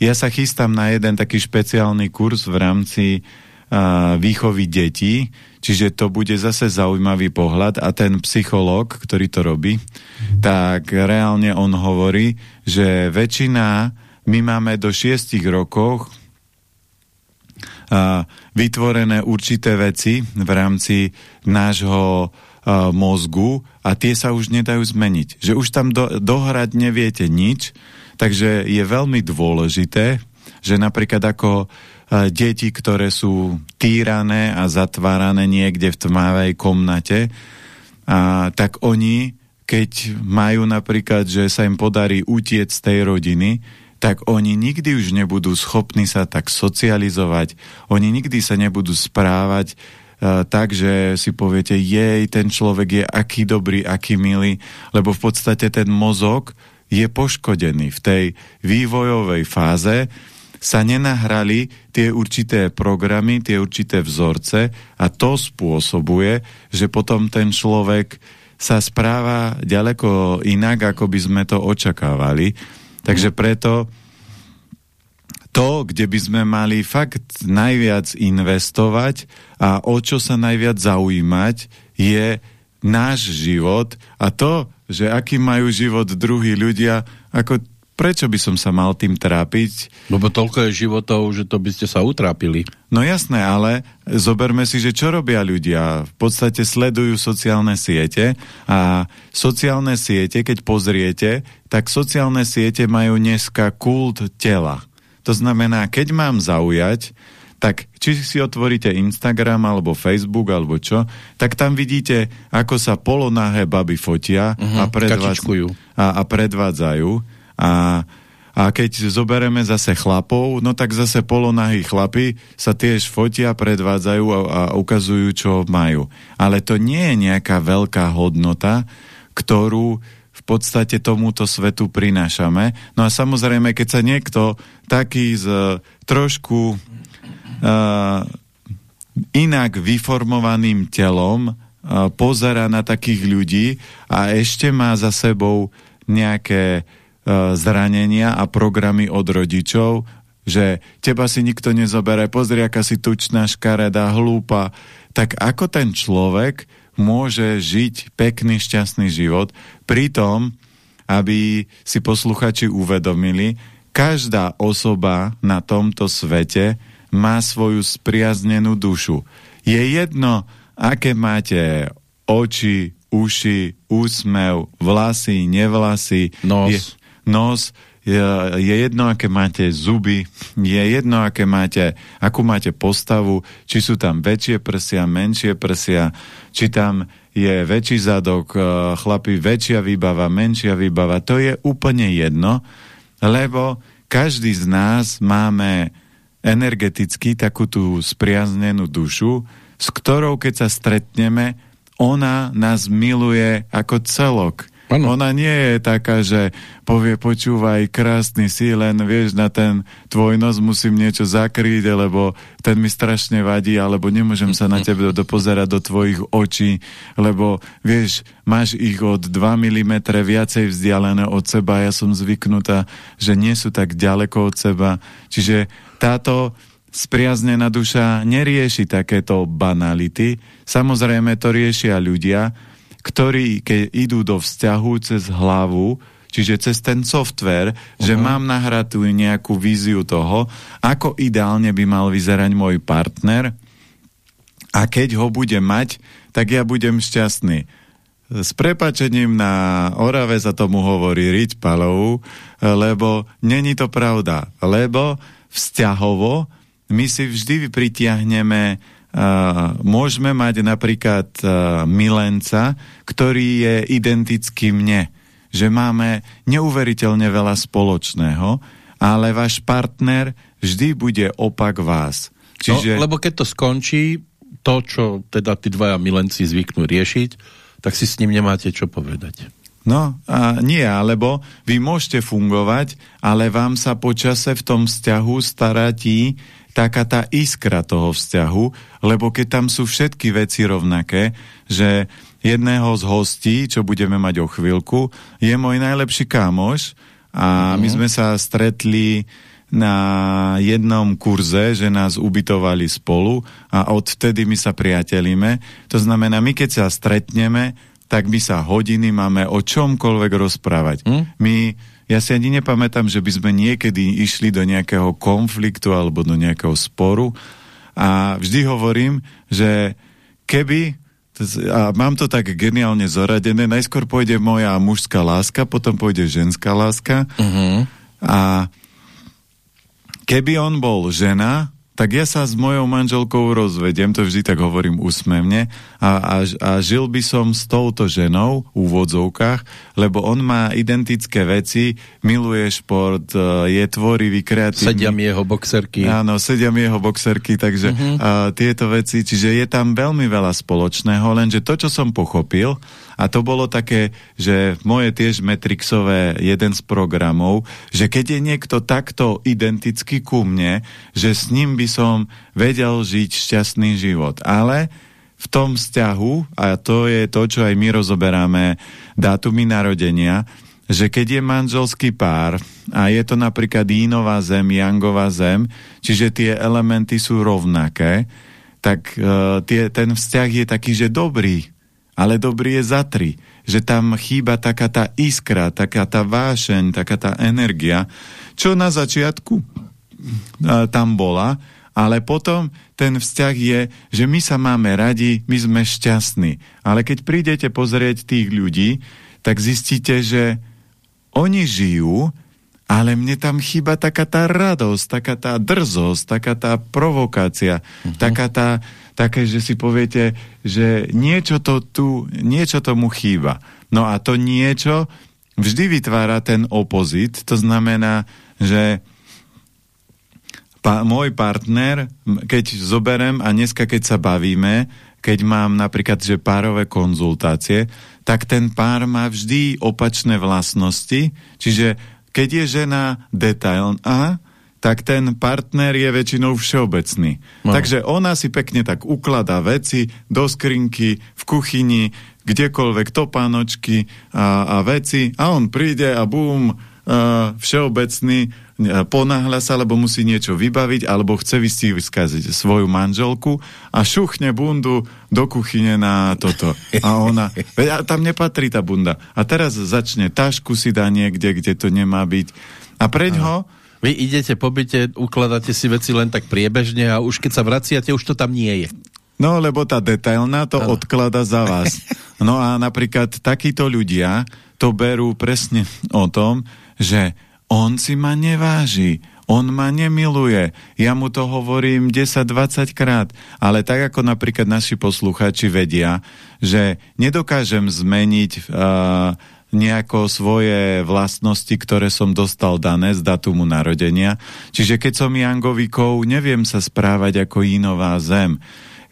ja sa chystám na jeden taký špeciálny kurz v rámci výchovy detí, Čiže to bude zase zaujímavý pohľad a ten psychológ, ktorý to robí, tak reálne on hovorí, že väčšina, my máme do šiestich rokoch a, vytvorené určité veci v rámci nášho mozgu a tie sa už nedajú zmeniť. Že už tam do, dohrať neviete nič, takže je veľmi dôležité, že napríklad ako deti, ktoré sú týrané a zatvárané niekde v tmavej komnate, a, tak oni, keď majú napríklad, že sa im podarí utiec z tej rodiny, tak oni nikdy už nebudú schopní sa tak socializovať, oni nikdy sa nebudú správať uh, tak, že si poviete, jej, ten človek je aký dobrý, aký milý, lebo v podstate ten mozog je poškodený. V tej vývojovej fáze sa nenahrali tie určité programy, tie určité vzorce a to spôsobuje, že potom ten človek sa správa ďaleko inak, ako by sme to očakávali. Takže preto to, kde by sme mali fakt najviac investovať a o čo sa najviac zaujímať, je náš život a to, že aký majú život druhí ľudia, ako prečo by som sa mal tým trápiť? Lebo toľko je životov, že to by ste sa utrápili. No jasné, ale zoberme si, že čo robia ľudia. V podstate sledujú sociálne siete a sociálne siete, keď pozriete, tak sociálne siete majú dneska kult tela. To znamená, keď mám zaujať, tak či si otvoríte Instagram alebo Facebook alebo čo, tak tam vidíte, ako sa polonahé baby fotia uh -huh, a, predvádz a, a predvádzajú a, a keď zobereme zase chlapov, no tak zase polonahí chlapi sa tiež fotia, predvádzajú a, a ukazujú, čo majú. Ale to nie je nejaká veľká hodnota, ktorú v podstate tomuto svetu prinášame. No a samozrejme, keď sa niekto taký z trošku uh, inak vyformovaným telom uh, pozera na takých ľudí a ešte má za sebou nejaké E, zranenia a programy od rodičov, že teba si nikto nezobere, pozri, aká si tučná, škaredá, hlúpa. Tak ako ten človek môže žiť pekný, šťastný život, pritom, aby si posluchači uvedomili, každá osoba na tomto svete má svoju spriaznenú dušu. Je jedno, aké máte oči, uši, úsmev, vlasy, nevlasy. Nos. Je, nos, je, je jedno, aké máte zuby, je jedno, aké máte, akú máte postavu, či sú tam väčšie prsia, menšie prsia, či tam je väčší zadok, eh, chlapi, väčšia výbava, menšia výbava. To je úplne jedno, lebo každý z nás máme energeticky takú tú spriaznenú dušu, s ktorou keď sa stretneme, ona nás miluje ako celok. Ano. Ona nie je taká, že povie, počúvaj, krásny si, len vieš, na ten tvoj nos musím niečo zakryť, lebo ten mi strašne vadí, alebo nemôžem sa na tebe dopozerať do tvojich očí, lebo vieš, máš ich od 2 mm viacej vzdialené od seba, ja som zvyknutá, že nie sú tak ďaleko od seba. Čiže táto spriaznená duša nerieši takéto banality. Samozrejme to riešia ľudia, ktorí keď idú do vzťahu cez hlavu, čiže cez ten software, uh -huh. že mám nahratú nejakú víziu toho, ako ideálne by mal vyzerať môj partner a keď ho bude mať, tak ja budem šťastný. S prepačením na Orave sa tomu hovorí riť palov, lebo není to pravda, lebo vzťahovo my si vždy pritiahneme môžeme mať napríklad uh, milenca, ktorý je identický mne. Že máme neuveriteľne veľa spoločného, ale váš partner vždy bude opak vás. No, Čiže... No, lebo keď to skončí, to, čo teda tí dvaja milenci zvyknú riešiť, tak si s ním nemáte čo povedať. No, a nie, alebo vy môžete fungovať, ale vám sa počase v tom vzťahu staratí taká tá iskra toho vzťahu, lebo keď tam sú všetky veci rovnaké, že jedného z hostí, čo budeme mať o chvíľku, je môj najlepší kámoš a my mhm. sme sa stretli na jednom kurze, že nás ubytovali spolu a odtedy my sa priatelíme. To znamená, my keď sa stretneme, tak my sa hodiny máme o čomkoľvek rozprávať. Mm? My ja si ani nepamätám, že by sme niekedy išli do nejakého konfliktu alebo do nejakého sporu a vždy hovorím, že keby a mám to tak geniálne zoradené, najskôr pôjde moja mužská láska, potom pôjde ženská láska uh mhm. -huh. a keby on bol žena, tak ja sa s mojou manželkou rozvediem, to vždy tak hovorím úsmevne, a, a, a žil by som s touto ženou v úvodzovkách, lebo on má identické veci, miluje šport, e, je tvorivý, kreatívny. Sedia mi jeho boxerky. Áno, sedia mi jeho boxerky, takže uh. -huh. a, tieto veci, čiže je tam veľmi veľa spoločného, lenže to, čo som pochopil, a to bolo také, že moje tiež Metrixové jeden z programov, že keď je niekto takto identický ku mne, že s ním by som vedel žiť šťastný život. Ale v tom vzťahu, a to je to, čo aj my rozoberáme, dátumy narodenia, že keď je manželský pár a je to napríklad Jínová zem, Jangová zem, čiže tie elementy sú rovnaké, tak uh, tie, ten vzťah je taký, že dobrý ale dobrý je za tri. Že tam chýba taká tá iskra, taká tá vášeň, taká tá energia, čo na začiatku a, tam bola, ale potom ten vzťah je, že my sa máme radi, my sme šťastní. Ale keď prídete pozrieť tých ľudí, tak zistíte, že oni žijú, ale mne tam chýba taká tá radosť, taká tá drzosť, taká tá provokácia, uh mhm. -huh. taká tá, také, že si poviete, že niečo, to tu, niečo tomu chýba. No a to niečo vždy vytvára ten opozit, to znamená, že pa, môj partner, keď zoberem a dneska, keď sa bavíme, keď mám napríklad, že párové konzultácie, tak ten pár má vždy opačné vlastnosti, čiže keď je žena detailná, tak ten partner je väčšinou všeobecný. No. Takže ona si pekne tak ukladá veci do skrinky, v kuchyni, kdekoľvek topánočky a, a veci a on príde a bum, a všeobecný, ponáhľa sa, lebo musí niečo vybaviť, alebo chce vyskaziť svoju manželku a šuchne bundu do kuchyne na toto. A ona, a tam nepatrí tá bunda. A teraz začne tašku si dá niekde, kde to nemá byť. A preď ho vy idete po byte, ukladáte si veci len tak priebežne a už keď sa vraciate, už to tam nie je. No, lebo tá detailná to ano. odklada za vás. No a napríklad takíto ľudia to berú presne o tom, že on si ma neváži, on ma nemiluje. Ja mu to hovorím 10-20 krát. Ale tak ako napríklad naši posluchači vedia, že nedokážem zmeniť uh, nejako svoje vlastnosti, ktoré som dostal dané z datumu narodenia. Čiže keď som Jangovikov, neviem sa správať ako inová zem.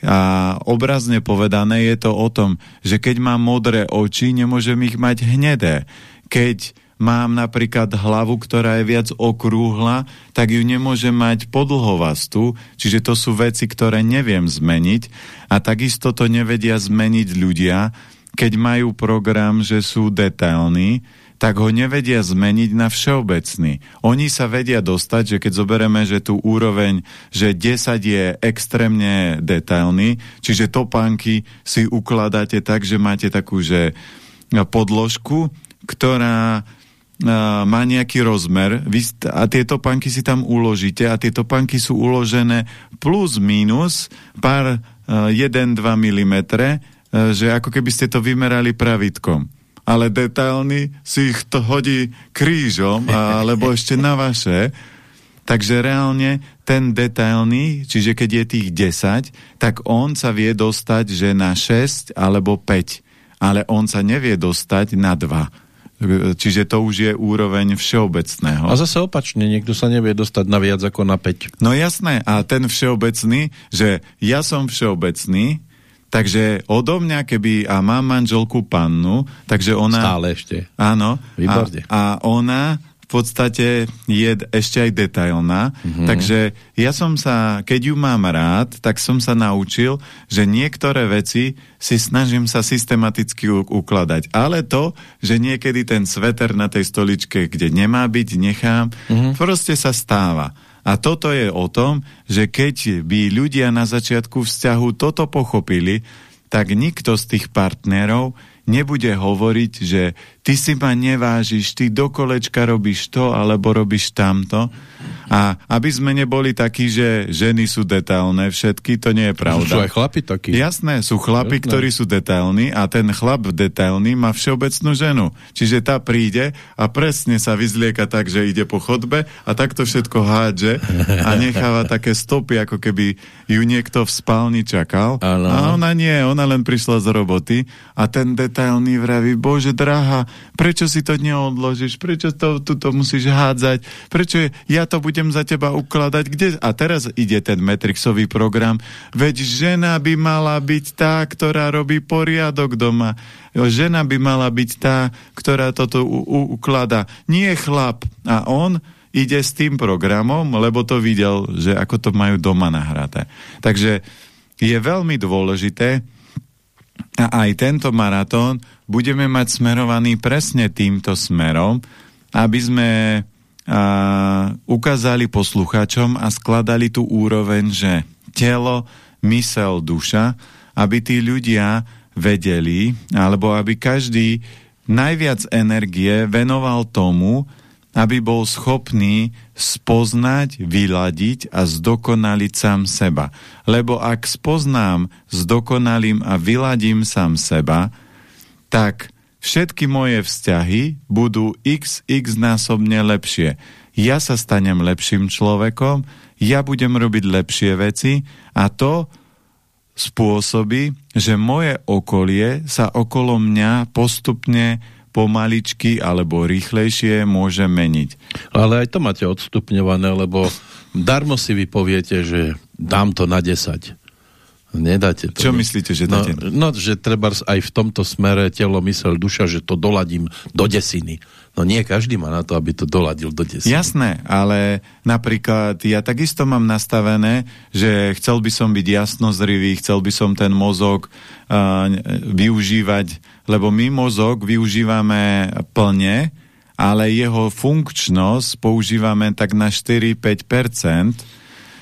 A obrazne povedané je to o tom, že keď mám modré oči, nemôžem ich mať hnedé. Keď mám napríklad hlavu, ktorá je viac okrúhla, tak ju nemôžem mať podlhovastú, čiže to sú veci, ktoré neviem zmeniť a takisto to nevedia zmeniť ľudia, keď majú program, že sú detailní, tak ho nevedia zmeniť na všeobecný. Oni sa vedia dostať, že keď zoberieme, že tú úroveň, že 10 je extrémne detailný, čiže topánky si ukladáte tak, že máte takú, že podložku, ktorá má nejaký rozmer a tie topánky si tam uložíte a tie topánky sú uložené plus minus pár 1-2 mm E, že ako keby ste to vymerali pravítkom. Ale detailný si ich to hodí krížom, alebo ešte na vaše. Takže reálne ten detailný, čiže keď je tých 10, tak on sa vie dostať, že na 6 alebo 5. Ale on sa nevie dostať na 2. Čiže to už je úroveň všeobecného. A zase opačne, niekto sa nevie dostať na viac ako na 5. No jasné, a ten všeobecný, že ja som všeobecný, Takže odo mňa, keby, a mám manželku pannu, takže ona... Stále ešte. Áno. Výborne. A, a ona v podstate je ešte aj detailná. Mm-hmm. Takže ja som sa, keď ju mám rád, tak som sa naučil, že niektoré veci si snažím sa systematicky ukladať. Ale to, že niekedy ten sveter na tej stoličke, kde nemá byť, nechám, mm-hmm. proste sa stáva. A toto je o tom, že keď by ľudia na začiatku vzťahu toto pochopili, tak nikto z tých partnerov nebude hovoriť, že ty si ma nevážiš, ty do kolečka robíš to, alebo robíš tamto. A aby sme neboli takí, že ženy sú detailné všetky, to nie je pravda. Sú aj chlapi takí. Jasné, sú chlapi, Jasné. ktorí sú detailní a ten chlap detailný má všeobecnú ženu. Čiže tá príde a presne sa vyzlieka tak, že ide po chodbe a takto všetko hádže a necháva také stopy, ako keby ju niekto v spálni čakal. Ano. A ona nie, ona len prišla z roboty a ten detailný vraví, bože drahá, prečo si to neodložíš, prečo to tuto musíš hádzať, prečo ja to budem za teba ukladať, kde... A teraz ide ten Matrixový program, veď žena by mala byť tá, ktorá robí poriadok doma. Žena by mala byť tá, ktorá toto uklada. Nie chlap. A on ide s tým programom, lebo to videl, že ako to majú doma nahraté. Takže je veľmi dôležité, a aj tento maratón budeme mať smerovaný presne týmto smerom, aby sme a, ukázali posluchačom a skladali tú úroveň, že telo, mysel, duša, aby tí ľudia vedeli, alebo aby každý najviac energie venoval tomu, aby bol schopný spoznať, vyladiť a zdokonaliť sám seba. Lebo ak spoznám, zdokonalím a vyladím sám seba, tak všetky moje vzťahy budú xx násobne lepšie. Ja sa stanem lepším človekom, ja budem robiť lepšie veci a to spôsobí, že moje okolie sa okolo mňa postupne pomaličky alebo rýchlejšie môže meniť. Ale aj to máte odstupňované, lebo darmo si vy poviete, že dám to na 10. Nedáte to. Čo myslíte, že dáte? No, no že treba aj v tomto smere telo, mysel, duša, že to doladím do desiny. No nie každý má na to, aby to doladil do desiny. Jasné, ale napríklad ja takisto mám nastavené, že chcel by som byť jasnozrivý, chcel by som ten mozog uh, využívať, lebo my mozog využívame plne, ale jeho funkčnosť používame tak na 4-5%,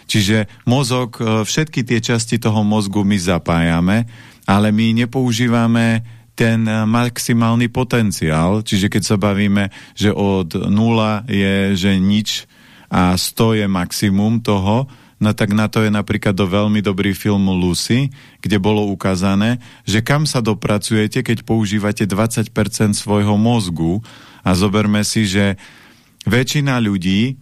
Čiže mozog, e, všetky tie časti toho mozgu my zapájame, ale my nepoužívame ten e, maximálny potenciál, čiže keď sa bavíme, že od 0 je, že nič a 100 je maximum toho, no tak na to je napríklad do veľmi dobrý film Lucy, kde bolo ukázané, že kam sa dopracujete, keď používate 20% svojho mozgu. A zoberme si, že väčšina ľudí,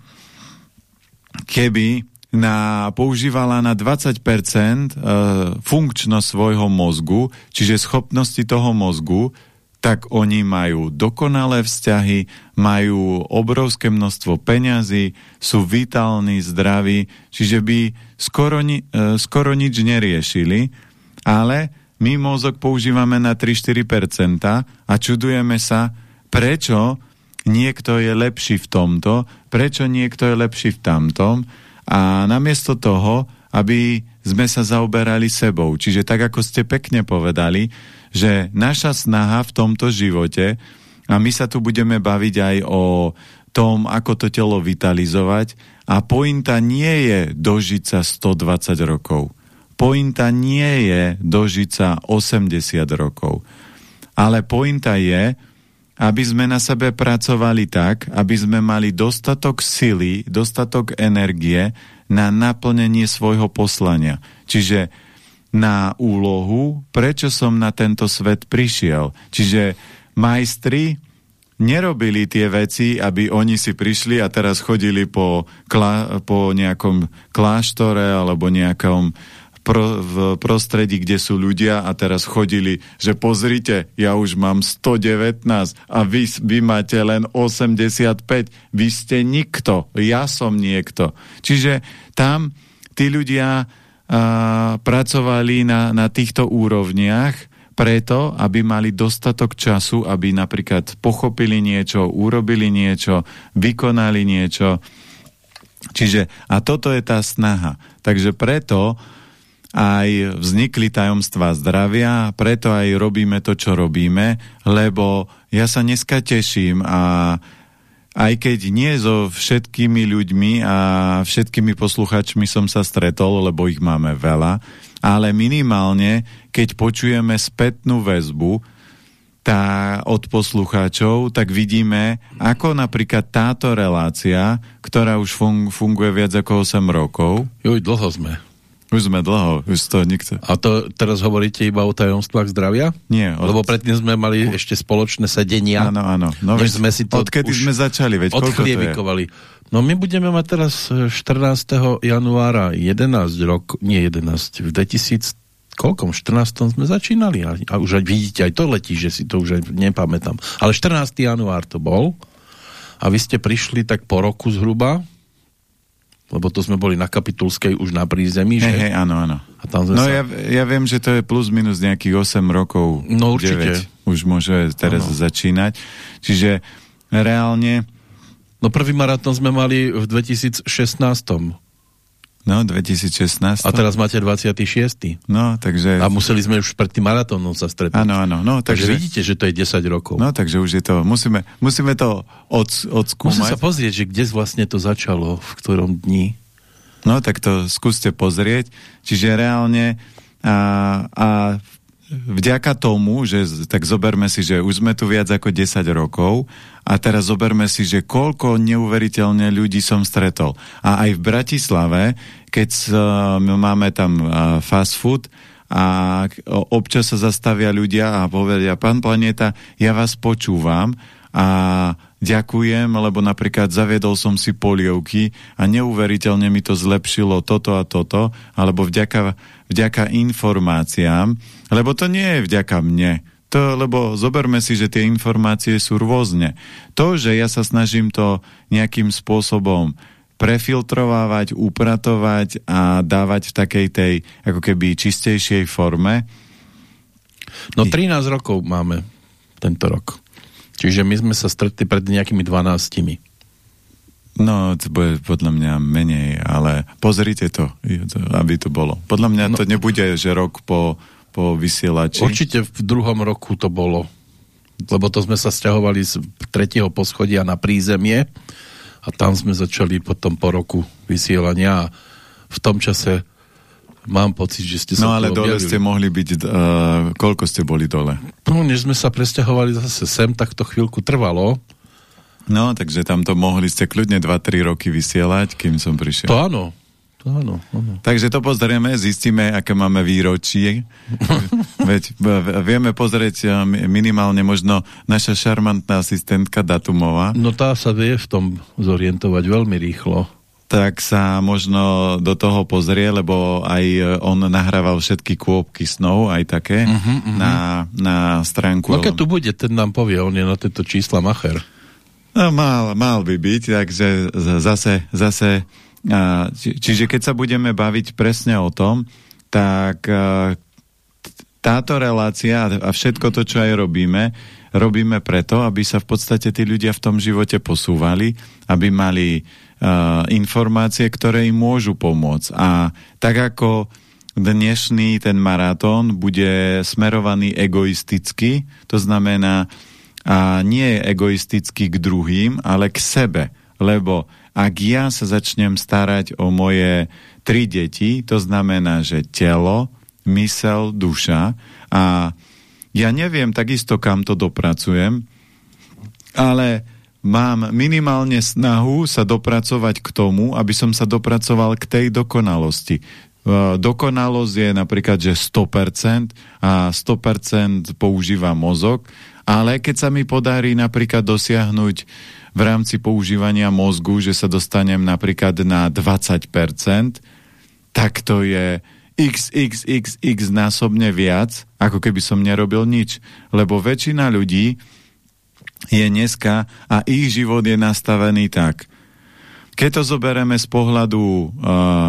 keby na, používala na 20% e, funkčnosť svojho mozgu, čiže schopnosti toho mozgu, tak oni majú dokonalé vzťahy, majú obrovské množstvo peňazí, sú vitálni, zdraví, čiže by skoro, ni, e, skoro nič neriešili, ale my mozog používame na 3-4% a čudujeme sa, prečo niekto je lepší v tomto, prečo niekto je lepší v tamtom, a namiesto toho, aby sme sa zaoberali sebou. Čiže tak, ako ste pekne povedali, že naša snaha v tomto živote, a my sa tu budeme baviť aj o tom, ako to telo vitalizovať, a pointa nie je dožiť sa 120 rokov. Pointa nie je dožiť sa 80 rokov. Ale pointa je, aby sme na sebe pracovali tak, aby sme mali dostatok sily, dostatok energie na naplnenie svojho poslania. Čiže na úlohu, prečo som na tento svet prišiel. Čiže majstri nerobili tie veci, aby oni si prišli a teraz chodili po, po nejakom kláštore alebo nejakom pro, v prostredí, kde sú ľudia a teraz chodili, že pozrite, ja už mám 119 a vy, vy máte len 85, vy ste nikto, ja som niekto. Čiže tam tí ľudia a, pracovali na, na týchto úrovniach preto, aby mali dostatok času, aby napríklad pochopili niečo, urobili niečo, vykonali niečo. Čiže, a toto je tá snaha. Takže preto aj vznikli tajomstvá zdravia, preto aj robíme to, čo robíme, lebo ja sa dneska teším a aj keď nie so všetkými ľuďmi a všetkými posluchačmi som sa stretol, lebo ich máme veľa, ale minimálne, keď počujeme spätnú väzbu, tá, od poslucháčov, tak vidíme, ako napríklad táto relácia, ktorá už fun funguje viac ako 8 rokov. Juj, dlho sme. Už sme dlho, už to nikto... A to teraz hovoríte iba o tajomstvách zdravia? Nie. Od... Lebo predtým sme mali ešte spoločné sedenia. Áno, áno. No, než sme si to odkedy sme začali, veď koľko to je? No my budeme mať teraz 14. januára 11 rok, nie 11, v 2000 koľkom, 14. sme začínali a, a už aj vidíte, aj to letí, že si to už aj nepamätám. Ale 14. január to bol a vy ste prišli tak po roku zhruba, lebo to sme boli na Kapitulskej už na prízemí, že? Hej, hej, áno, áno. A tam no sa... ja, ja viem, že to je plus minus nejakých 8 rokov. No určite. 9, už môže teraz ano. začínať. Čiže reálne... No prvý maratón sme mali v 2016. No, 2016. A teraz máte 26. No, takže... A museli sme už pred tým maratónom sa stretnúť. Áno, áno. No, takže... takže vidíte, že to je 10 rokov. No, takže už je to... Musíme, musíme to od, odskúmať. Musím sa pozrieť, že kde vlastne to začalo, v ktorom dni. No, tak to skúste pozrieť. Čiže reálne a, a vďaka tomu, že tak zoberme si, že už sme tu viac ako 10 rokov a teraz zoberme si, že koľko neuveriteľne ľudí som stretol. A aj v Bratislave, keď uh, máme tam uh, fast food a občas sa zastavia ľudia a povedia, pán Planeta, ja vás počúvam a ďakujem, lebo napríklad zaviedol som si polievky a neuveriteľne mi to zlepšilo toto a toto, alebo vďaka, vďaka informáciám, lebo to nie je vďaka mne, to, lebo zoberme si, že tie informácie sú rôzne. To, že ja sa snažím to nejakým spôsobom prefiltrovávať, upratovať a dávať v takej tej ako keby čistejšej forme. No 13 rokov máme tento rok. Čiže my sme sa stretli pred nejakými 12. No, to bude podľa mňa menej, ale pozrite to, aby to bolo. Podľa mňa no, to nebude, že rok po po vysielači. Určite v druhom roku to bolo. Lebo to sme sa stiahovali z tretieho poschodia na prízemie a tam sme začali potom po roku vysielania a v tom čase mám pocit, že ste sa No ale dole ste mohli byť, uh, koľko ste boli dole? No, než sme sa presťahovali zase sem, tak to chvíľku trvalo. No, takže tam to mohli ste kľudne 2-3 roky vysielať, kým som prišiel. To áno, Áno, áno. Takže to pozrieme, zistíme, aké máme výročie. Veď vieme pozrieť minimálne možno naša šarmantná asistentka Datumová. No tá sa vie v tom zorientovať veľmi rýchlo. Tak sa možno do toho pozrie, lebo aj on nahrával všetky kôpky snov, aj také, uh -huh, uh -huh. Na, na stránku. No keď tu bude, ten nám povie, on je na tieto čísla macher. No, mal, mal by byť, takže zase, zase či, čiže keď sa budeme baviť presne o tom, tak táto relácia a všetko to, čo aj robíme, robíme preto, aby sa v podstate tí ľudia v tom živote posúvali, aby mali informácie, ktoré im môžu pomôcť. A tak ako dnešný ten maratón bude smerovaný egoisticky, to znamená a nie egoisticky k druhým, ale k sebe. Lebo ak ja sa začnem starať o moje tri deti, to znamená, že telo, mysel, duša a ja neviem takisto, kam to dopracujem, ale mám minimálne snahu sa dopracovať k tomu, aby som sa dopracoval k tej dokonalosti. E, dokonalosť je napríklad, že 100% a 100% používa mozog, ale keď sa mi podarí napríklad dosiahnuť v rámci používania mozgu, že sa dostanem napríklad na 20%, tak to je xxxx násobne viac, ako keby som nerobil nič. Lebo väčšina ľudí je dneska a ich život je nastavený tak. Keď to zoberieme z pohľadu uh,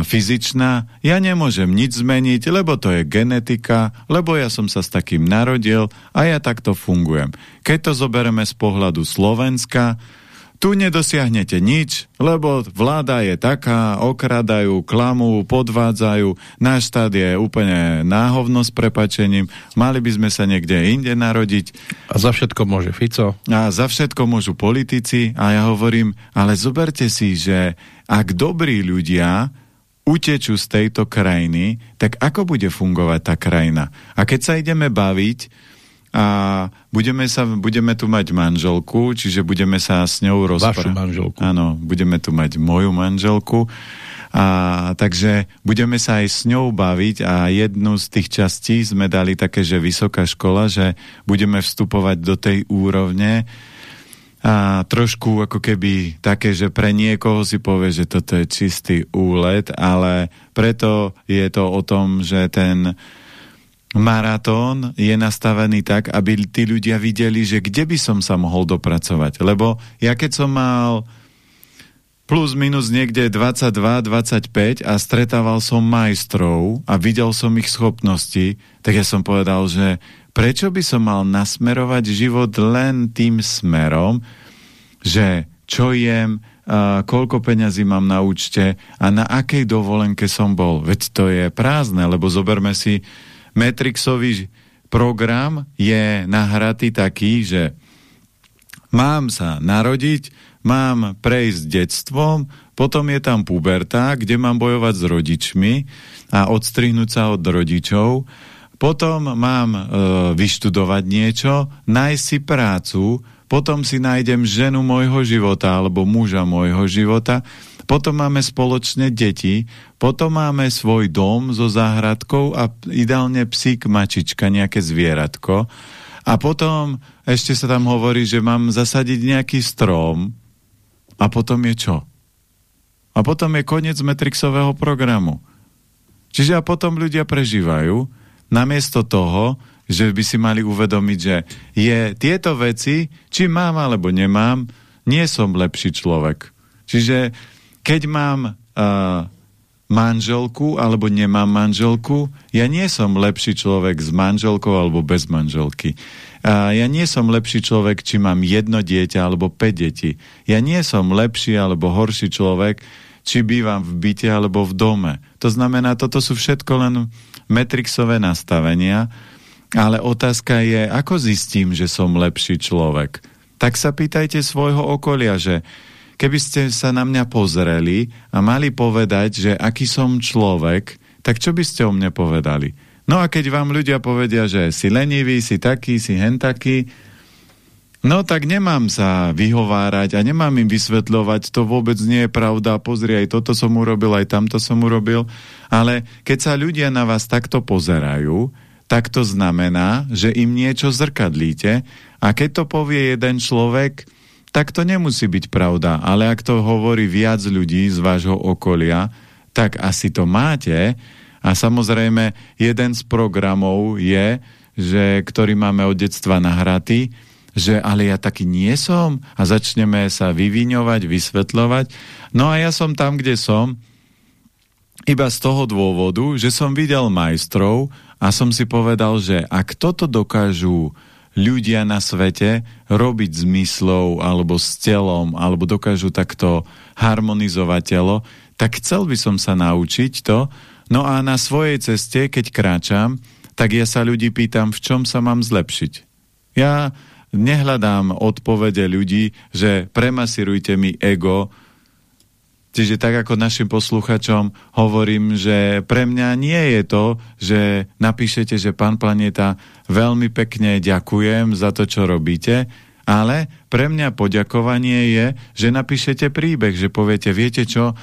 fyzičná, ja nemôžem nič zmeniť, lebo to je genetika, lebo ja som sa s takým narodil a ja takto fungujem. Keď to zoberieme z pohľadu Slovenska, tu nedosiahnete nič, lebo vláda je taká, okradajú, klamú, podvádzajú, náš štát je úplne náhovno s prepačením, mali by sme sa niekde inde narodiť. A za všetko môže Fico. A za všetko môžu politici a ja hovorím, ale zoberte si, že ak dobrí ľudia utečú z tejto krajiny, tak ako bude fungovať tá krajina? A keď sa ideme baviť a budeme, sa, budeme tu mať manželku, čiže budeme sa s ňou rozprávať. Vašu manželku. Áno, budeme tu mať moju manželku. A, takže budeme sa aj s ňou baviť a jednu z tých častí sme dali také, že vysoká škola, že budeme vstupovať do tej úrovne a trošku ako keby také, že pre niekoho si povie, že toto je čistý úlet, ale preto je to o tom, že ten maratón je nastavený tak, aby tí ľudia videli, že kde by som sa mohol dopracovať. Lebo ja keď som mal plus minus niekde 22, 25 a stretával som majstrov a videl som ich schopnosti, tak ja som povedal, že prečo by som mal nasmerovať život len tým smerom, že čo jem, koľko peňazí mám na účte a na akej dovolenke som bol. Veď to je prázdne, lebo zoberme si Matrixový program je nahratý taký, že mám sa narodiť, mám prejsť detstvom, potom je tam puberta, kde mám bojovať s rodičmi a odstrihnúť sa od rodičov, potom mám e, vyštudovať niečo, nájsť si prácu, potom si nájdem ženu môjho života alebo muža môjho života, potom máme spoločne deti, potom máme svoj dom so záhradkou a ideálne psík, mačička, nejaké zvieratko. A potom ešte sa tam hovorí, že mám zasadiť nejaký strom a potom je čo? A potom je koniec Matrixového programu. Čiže a potom ľudia prežívajú, namiesto toho, že by si mali uvedomiť, že je tieto veci, či mám alebo nemám, nie som lepší človek. Čiže keď mám uh, manželku alebo nemám manželku, ja nie som lepší človek s manželkou alebo bez manželky. Uh, ja nie som lepší človek, či mám jedno dieťa alebo 5 detí. Ja nie som lepší alebo horší človek, či bývam v byte alebo v dome. To znamená, toto sú všetko len metrixové nastavenia, ale otázka je, ako zistím, že som lepší človek? Tak sa pýtajte svojho okolia, že keby ste sa na mňa pozreli a mali povedať, že aký som človek, tak čo by ste o mne povedali? No a keď vám ľudia povedia, že si lenivý, si taký, si hentaký, no tak nemám sa vyhovárať a nemám im vysvetľovať, to vôbec nie je pravda, pozri, aj toto som urobil, aj tamto som urobil, ale keď sa ľudia na vás takto pozerajú, tak to znamená, že im niečo zrkadlíte a keď to povie jeden človek, tak to nemusí byť pravda, ale ak to hovorí viac ľudí z vášho okolia, tak asi to máte. A samozrejme, jeden z programov je, že, ktorý máme od detstva nahratý, že ale ja taký nie som a začneme sa vyviňovať, vysvetľovať. No a ja som tam, kde som, iba z toho dôvodu, že som videl majstrov a som si povedal, že ak toto dokážu ľudia na svete robiť s myslou alebo s telom, alebo dokážu takto harmonizovať telo, tak chcel by som sa naučiť to. No a na svojej ceste, keď kráčam, tak ja sa ľudí pýtam, v čom sa mám zlepšiť. Ja nehľadám odpovede ľudí, že premasirujte mi ego, Čiže tak ako našim posluchačom hovorím, že pre mňa nie je to, že napíšete, že pán Planeta, veľmi pekne ďakujem za to, čo robíte, ale pre mňa poďakovanie je, že napíšete príbeh, že poviete, viete čo,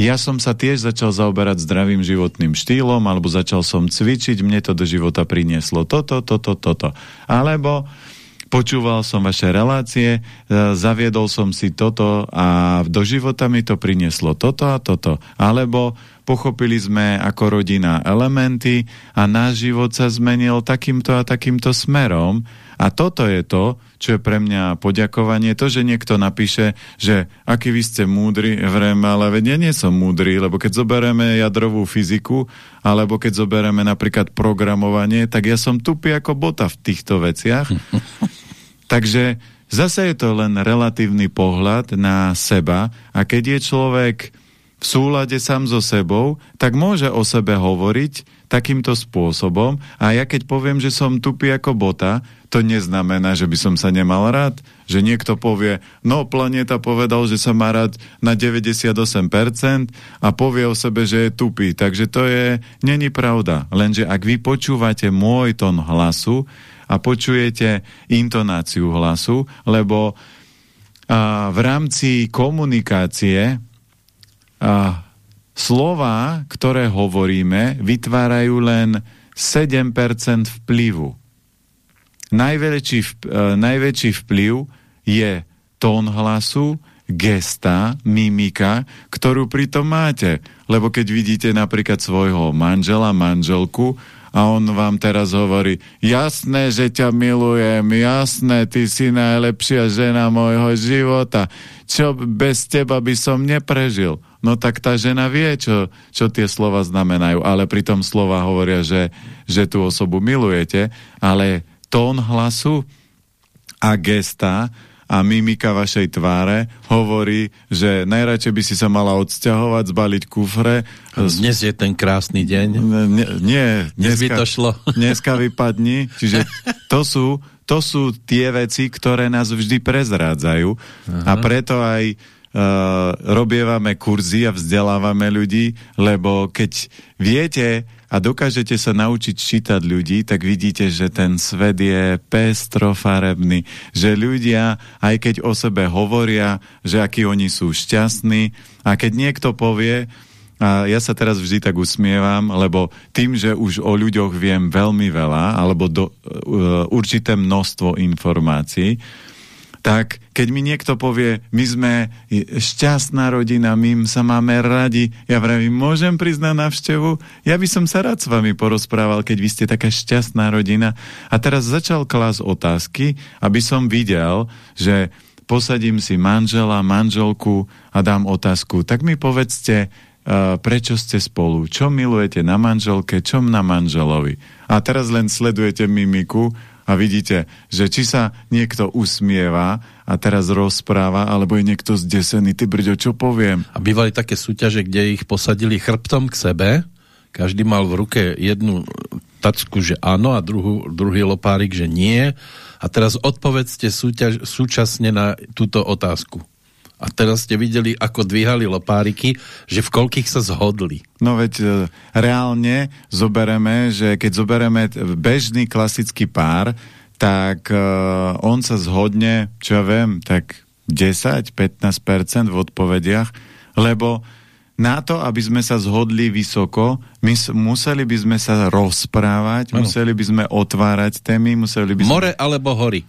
ja som sa tiež začal zaoberať zdravým životným štýlom, alebo začal som cvičiť, mne to do života prinieslo toto, toto, toto. Alebo počúval som vaše relácie, e, zaviedol som si toto a do života mi to prinieslo toto a toto. Alebo pochopili sme ako rodina elementy a náš život sa zmenil takýmto a takýmto smerom. A toto je to, čo je pre mňa poďakovanie. To, že niekto napíše, že aký vy ste múdri, vrem, ale veď ja nie som múdry, lebo keď zoberieme jadrovú fyziku, alebo keď zoberieme napríklad programovanie, tak ja som tupý ako bota v týchto veciach. Takže zase je to len relatívny pohľad na seba a keď je človek v súlade sám so sebou, tak môže o sebe hovoriť takýmto spôsobom a ja keď poviem, že som tupý ako bota, to neznamená, že by som sa nemal rád. Že niekto povie, no planeta povedal, že sa má rád na 98% a povie o sebe, že je tupý. Takže to je, není pravda. Lenže ak vy počúvate môj tón hlasu, a počujete intonáciu hlasu, lebo a, v rámci komunikácie a, slova, ktoré hovoríme, vytvárajú len 7% vplyvu. Najväčší, uh, najväčší vplyv je tón hlasu, gesta, mimika, ktorú pritom máte. Lebo keď vidíte napríklad svojho manžela, manželku a on vám teraz hovorí, jasné, že ťa milujem, jasné, ty si najlepšia žena môjho života, čo bez teba by som neprežil. No tak tá žena vie, čo, čo tie slova znamenajú, ale pritom slova hovoria, že, že tú osobu milujete, ale tón hlasu a gesta a mimika vašej tváre hovorí, že najradšej by si sa mala odsťahovať, zbaliť kufre. Dnes je ten krásny deň. Nie, nie dnes by to šlo. Dneska vypadni. Čiže to sú, to sú tie veci, ktoré nás vždy prezrádzajú Aha. a preto aj uh, robievame kurzy a vzdelávame ľudí, lebo keď viete, a dokážete sa naučiť čítať ľudí, tak vidíte, že ten svet je pestrofarebný, že ľudia, aj keď o sebe hovoria, že akí oni sú šťastní, a keď niekto povie, a ja sa teraz vždy tak usmievam, lebo tým, že už o ľuďoch viem veľmi veľa, alebo do, uh, určité množstvo informácií, tak keď mi niekto povie, my sme šťastná rodina, my sa máme radi, ja vravím, môžem prísť na návštevu? Ja by som sa rád s vami porozprával, keď vy ste taká šťastná rodina. A teraz začal klas otázky, aby som videl, že posadím si manžela, manželku a dám otázku. Tak mi povedzte, Uh, prečo ste spolu, čo milujete na manželke, čo na manželovi. A teraz len sledujete mimiku a vidíte, že či sa niekto usmieva a teraz rozpráva, alebo je niekto zdesený, ty brďo, čo poviem? A bývali také súťaže, kde ich posadili chrbtom k sebe, každý mal v ruke jednu tacku, že áno a druhú, druhý lopárik, že nie. A teraz odpovedzte súťaž, súčasne na túto otázku. A teraz ste videli, ako dvíhali lopáriky, že v koľkých sa zhodli. No veď e, reálne zobereme, že keď zobereme bežný klasický pár, tak uh, on sa zhodne, čo ja viem, tak 10-15% v odpovediach, lebo na to, aby sme sa zhodli vysoko, my museli by sme sa rozprávať, ano. museli by sme otvárať témy, museli by sme... More alebo hory.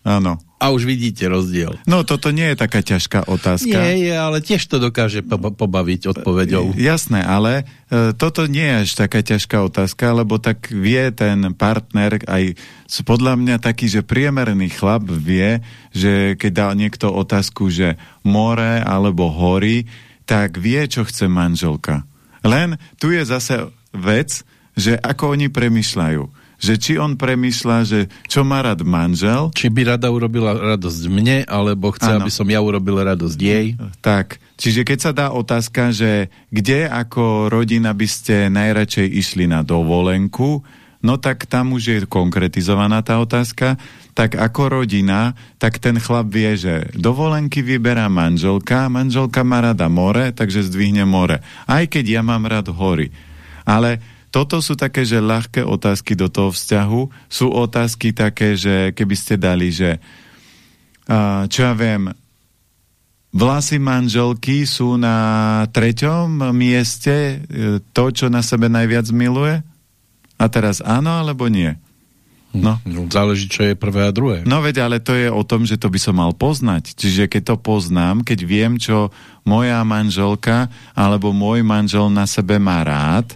Áno. A už vidíte rozdiel. No, toto nie je taká ťažká otázka. Nie je, ale tiež to dokáže po pobaviť odpoveďou. Jasné, ale e, toto nie je až taká ťažká otázka, lebo tak vie ten partner aj podľa mňa taký, že priemerný chlap vie, že keď dá niekto otázku, že more alebo hory, tak vie, čo chce manželka. Len tu je zase vec, že ako oni premyšľajú že či on premýšľa, že čo má rád manžel. Či by rada urobila radosť mne, alebo chce, ano. aby som ja urobil radosť jej. Tak, čiže keď sa dá otázka, že kde ako rodina by ste najradšej išli na dovolenku, no tak tam už je konkretizovaná tá otázka, tak ako rodina, tak ten chlap vie, že dovolenky vyberá manželka, manželka má rada more, takže zdvihne more. Aj keď ja mám rád hory. Ale toto sú také, že ľahké otázky do toho vzťahu. Sú otázky také, že keby ste dali, že čo ja viem, vlasy manželky sú na treťom mieste e, to, čo na sebe najviac miluje? A teraz áno alebo nie? No. no. Záleží, čo je prvé a druhé. No veď, ale to je o tom, že to by som mal poznať. Čiže keď to poznám, keď viem, čo moja manželka alebo môj manžel na sebe má rád,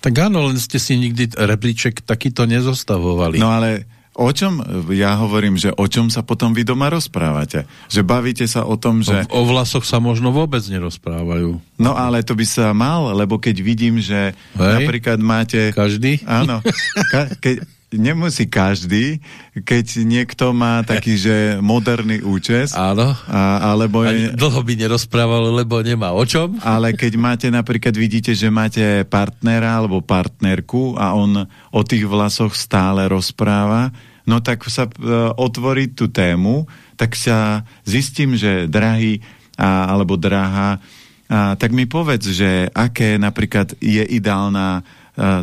tak áno, len ste si nikdy repliček takýto nezostavovali. No ale o čom, ja hovorím, že o čom sa potom vy doma rozprávate? Že bavíte sa o tom, že... O, o vlasoch sa možno vôbec nerozprávajú. No ale to by sa mal, lebo keď vidím, že Hej, napríklad máte... Každý? Áno. Ka keď, nemusí každý, keď niekto má taký, že moderný účes. Áno. A, alebo je, dlho by nerozprával, lebo nemá o čom. Ale keď máte napríklad, vidíte, že máte partnera alebo partnerku a on o tých vlasoch stále rozpráva, no tak sa uh, otvorí tú tému, tak sa zistím, že drahý a, alebo drahá, a, tak mi povedz, že aké napríklad je ideálna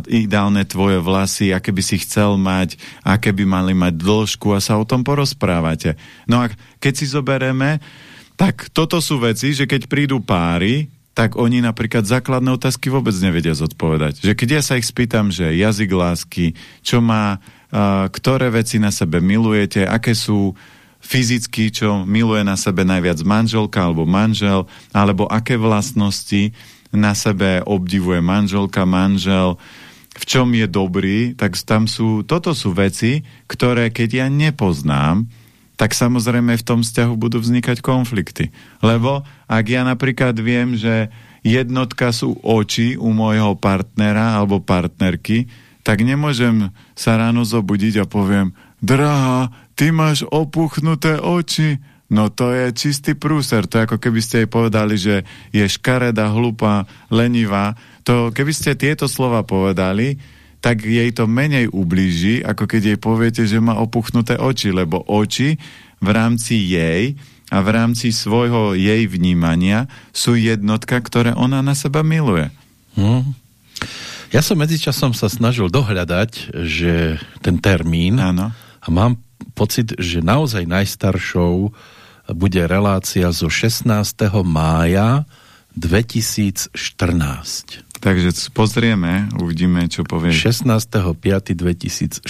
ideálne tvoje vlasy, aké by si chcel mať, aké by mali mať dĺžku a sa o tom porozprávate. No a keď si zobereme, tak toto sú veci, že keď prídu páry, tak oni napríklad základné otázky vôbec nevedia zodpovedať. Že keď ja sa ich spýtam, že jazyk lásky, čo má, uh, ktoré veci na sebe milujete, aké sú fyzicky, čo miluje na sebe najviac manželka alebo manžel, alebo aké vlastnosti na sebe obdivuje manželka, manžel, v čom je dobrý, tak tam sú, toto sú veci, ktoré keď ja nepoznám, tak samozrejme v tom vzťahu budú vznikať konflikty. Lebo ak ja napríklad viem, že jednotka sú oči u môjho partnera alebo partnerky, tak nemôžem sa ráno zobudiť a poviem, drahá, ty máš opuchnuté oči. No to je čistý prúser. To je ako keby ste jej povedali, že je škareda, hlupá, lenivá. To keby ste tieto slova povedali, tak jej to menej ublíži, ako keď jej poviete, že má opuchnuté oči, lebo oči v rámci jej a v rámci svojho jej vnímania sú jednotka, ktoré ona na seba miluje. Hmm. Ja som medzičasom sa snažil dohľadať, že ten termín Áno. a mám pocit, že naozaj najstaršou bude relácia zo 16. mája 2014. Takže pozrieme, uvidíme, čo povie. 16.5.2014.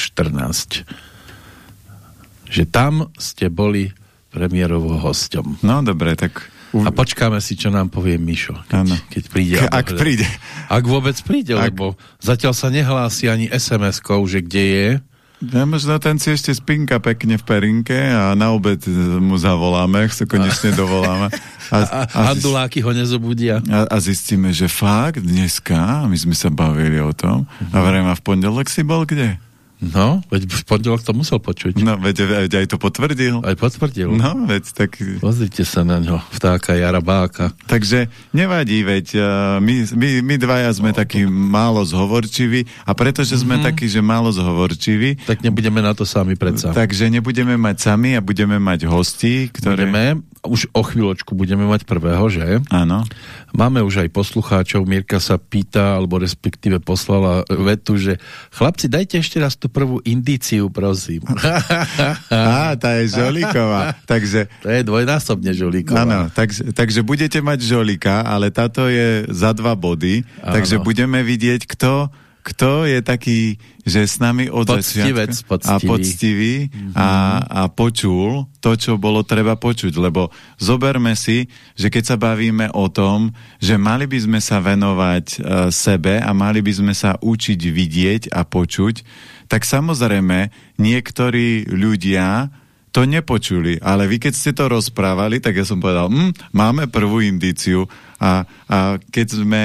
Že tam ste boli premiérovou hosťom. No dobre, tak... A počkáme si, čo nám povie Mišo, keď, keď príde. Ke, ak príde. Ak vôbec príde, ak... lebo zatiaľ sa nehlási ani SMS-kou, že kde je. Ja možno ten si ešte spinka pekne v perinke a na obed mu zavoláme, sa konečne dovoláme. A, a, a handuláky ho nezobudia. A, a zistíme, že fakt dneska, my sme sa bavili o tom, a vrejme, v pondelok si bol kde? No, veď v pondelok to musel počuť. No, veď, veď aj to potvrdil. Aj potvrdil. No, veď tak... Pozrite sa na ňo, vtáka Jara Báka. Takže nevadí, veď uh, my, my, my dvaja sme no, takí málo zhovorčiví a pretože sme mm -hmm. takí, že málo zhovorčiví... Tak nebudeme na to sami predsa. Takže nebudeme mať sami a budeme mať hostí, ktoré... Budeme, už o chvíľočku budeme mať prvého, že? Áno. Máme už aj poslucháčov, Mirka sa pýta, alebo respektíve poslala vetu, že chlapci, dajte ešte raz tú prvú indíciu, prosím. Á, tá je Žolíková. Takže... To je dvojnásobne Žolíková. Áno, tak, takže budete mať Žolíka, ale táto je za dva body, Áno. takže budeme vidieť, kto kto je taký, že s nami od Poctivec, začiatka a poctivý mm -hmm. a, a počul to, čo bolo treba počuť. Lebo zoberme si, že keď sa bavíme o tom, že mali by sme sa venovať uh, sebe a mali by sme sa učiť vidieť a počuť, tak samozrejme niektorí ľudia to nepočuli, ale vy keď ste to rozprávali, tak ja som povedal, hm, máme prvú indíciu a, a keď sme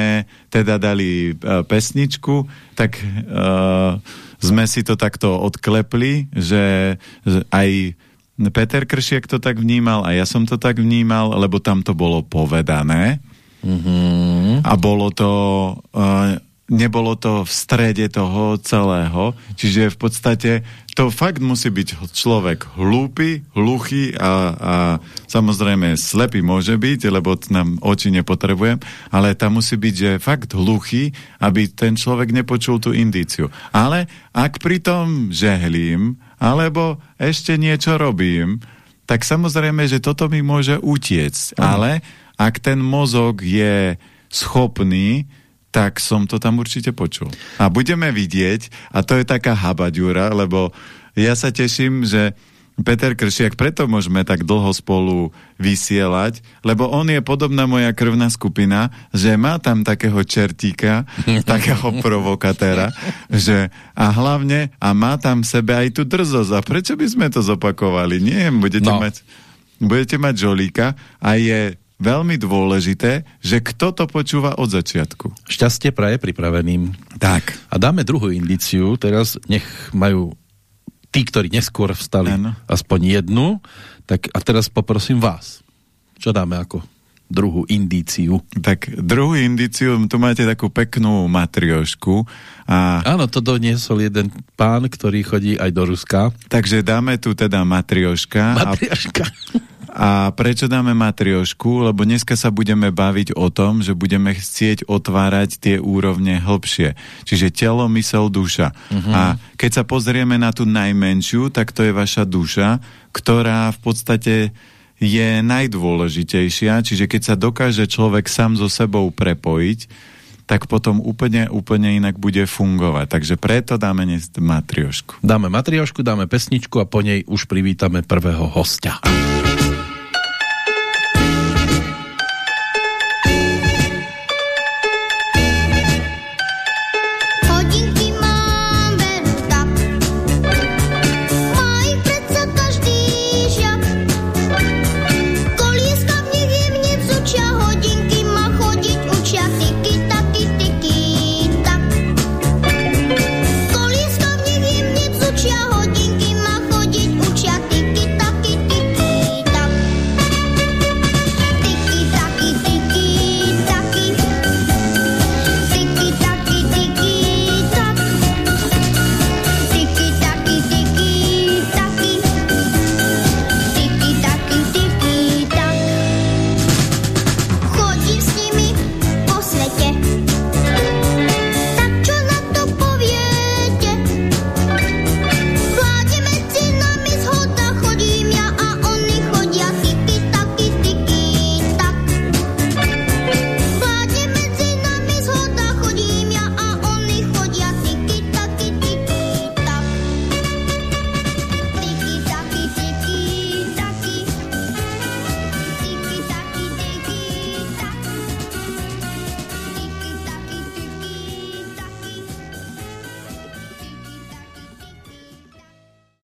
teda dali uh, pesničku, tak uh, sme si to takto odklepli, že, že aj Peter Kršiak to tak vnímal a ja som to tak vnímal, lebo tam to bolo povedané mm -hmm. a bolo to... Uh, nebolo to v strede toho celého, čiže v podstate to fakt musí byť človek hlúpy, hluchý a, a samozrejme slepý môže byť, lebo nám oči nepotrebujem, ale tam musí byť, že fakt hluchý, aby ten človek nepočul tú indíciu. Ale ak pritom žehlím, alebo ešte niečo robím, tak samozrejme, že toto mi môže utiecť. Ale ak ten mozog je schopný tak som to tam určite počul. A budeme vidieť, a to je taká habaďúra, lebo ja sa teším, že Peter Kršiak, preto môžeme tak dlho spolu vysielať, lebo on je podobná moja krvná skupina, že má tam takého čertíka, takého provokatéra, že a hlavne, a má tam v sebe aj tú drzosť. A prečo by sme to zopakovali? Nie, budete no. mať budete mať žolíka a je veľmi dôležité, že kto to počúva od začiatku. Šťastie praje pripraveným. Tak. A dáme druhú indiciu, teraz nech majú tí, ktorí neskôr vstali, ano. aspoň jednu, tak a teraz poprosím vás. Čo dáme ako druhú indíciu? Tak druhú indíciu, tu máte takú peknú matriošku. A... Áno, to doniesol jeden pán, ktorý chodí aj do Ruska. Takže dáme tu teda matrioška. Matrioška. A, A prečo dáme matriošku? Lebo dneska sa budeme baviť o tom, že budeme chcieť otvárať tie úrovne hĺbšie. Čiže telo, mysel, duša. Uh-huh. A keď sa pozrieme na tú najmenšiu, tak to je vaša duša, ktorá v podstate je najdôležitejšia. Čiže keď sa dokáže človek sám so sebou prepojiť, tak potom úplne, úplne inak bude fungovať. Takže preto dáme dnes matriošku. Dáme matriošku, dáme pesničku a po nej už privítame prvého hostia.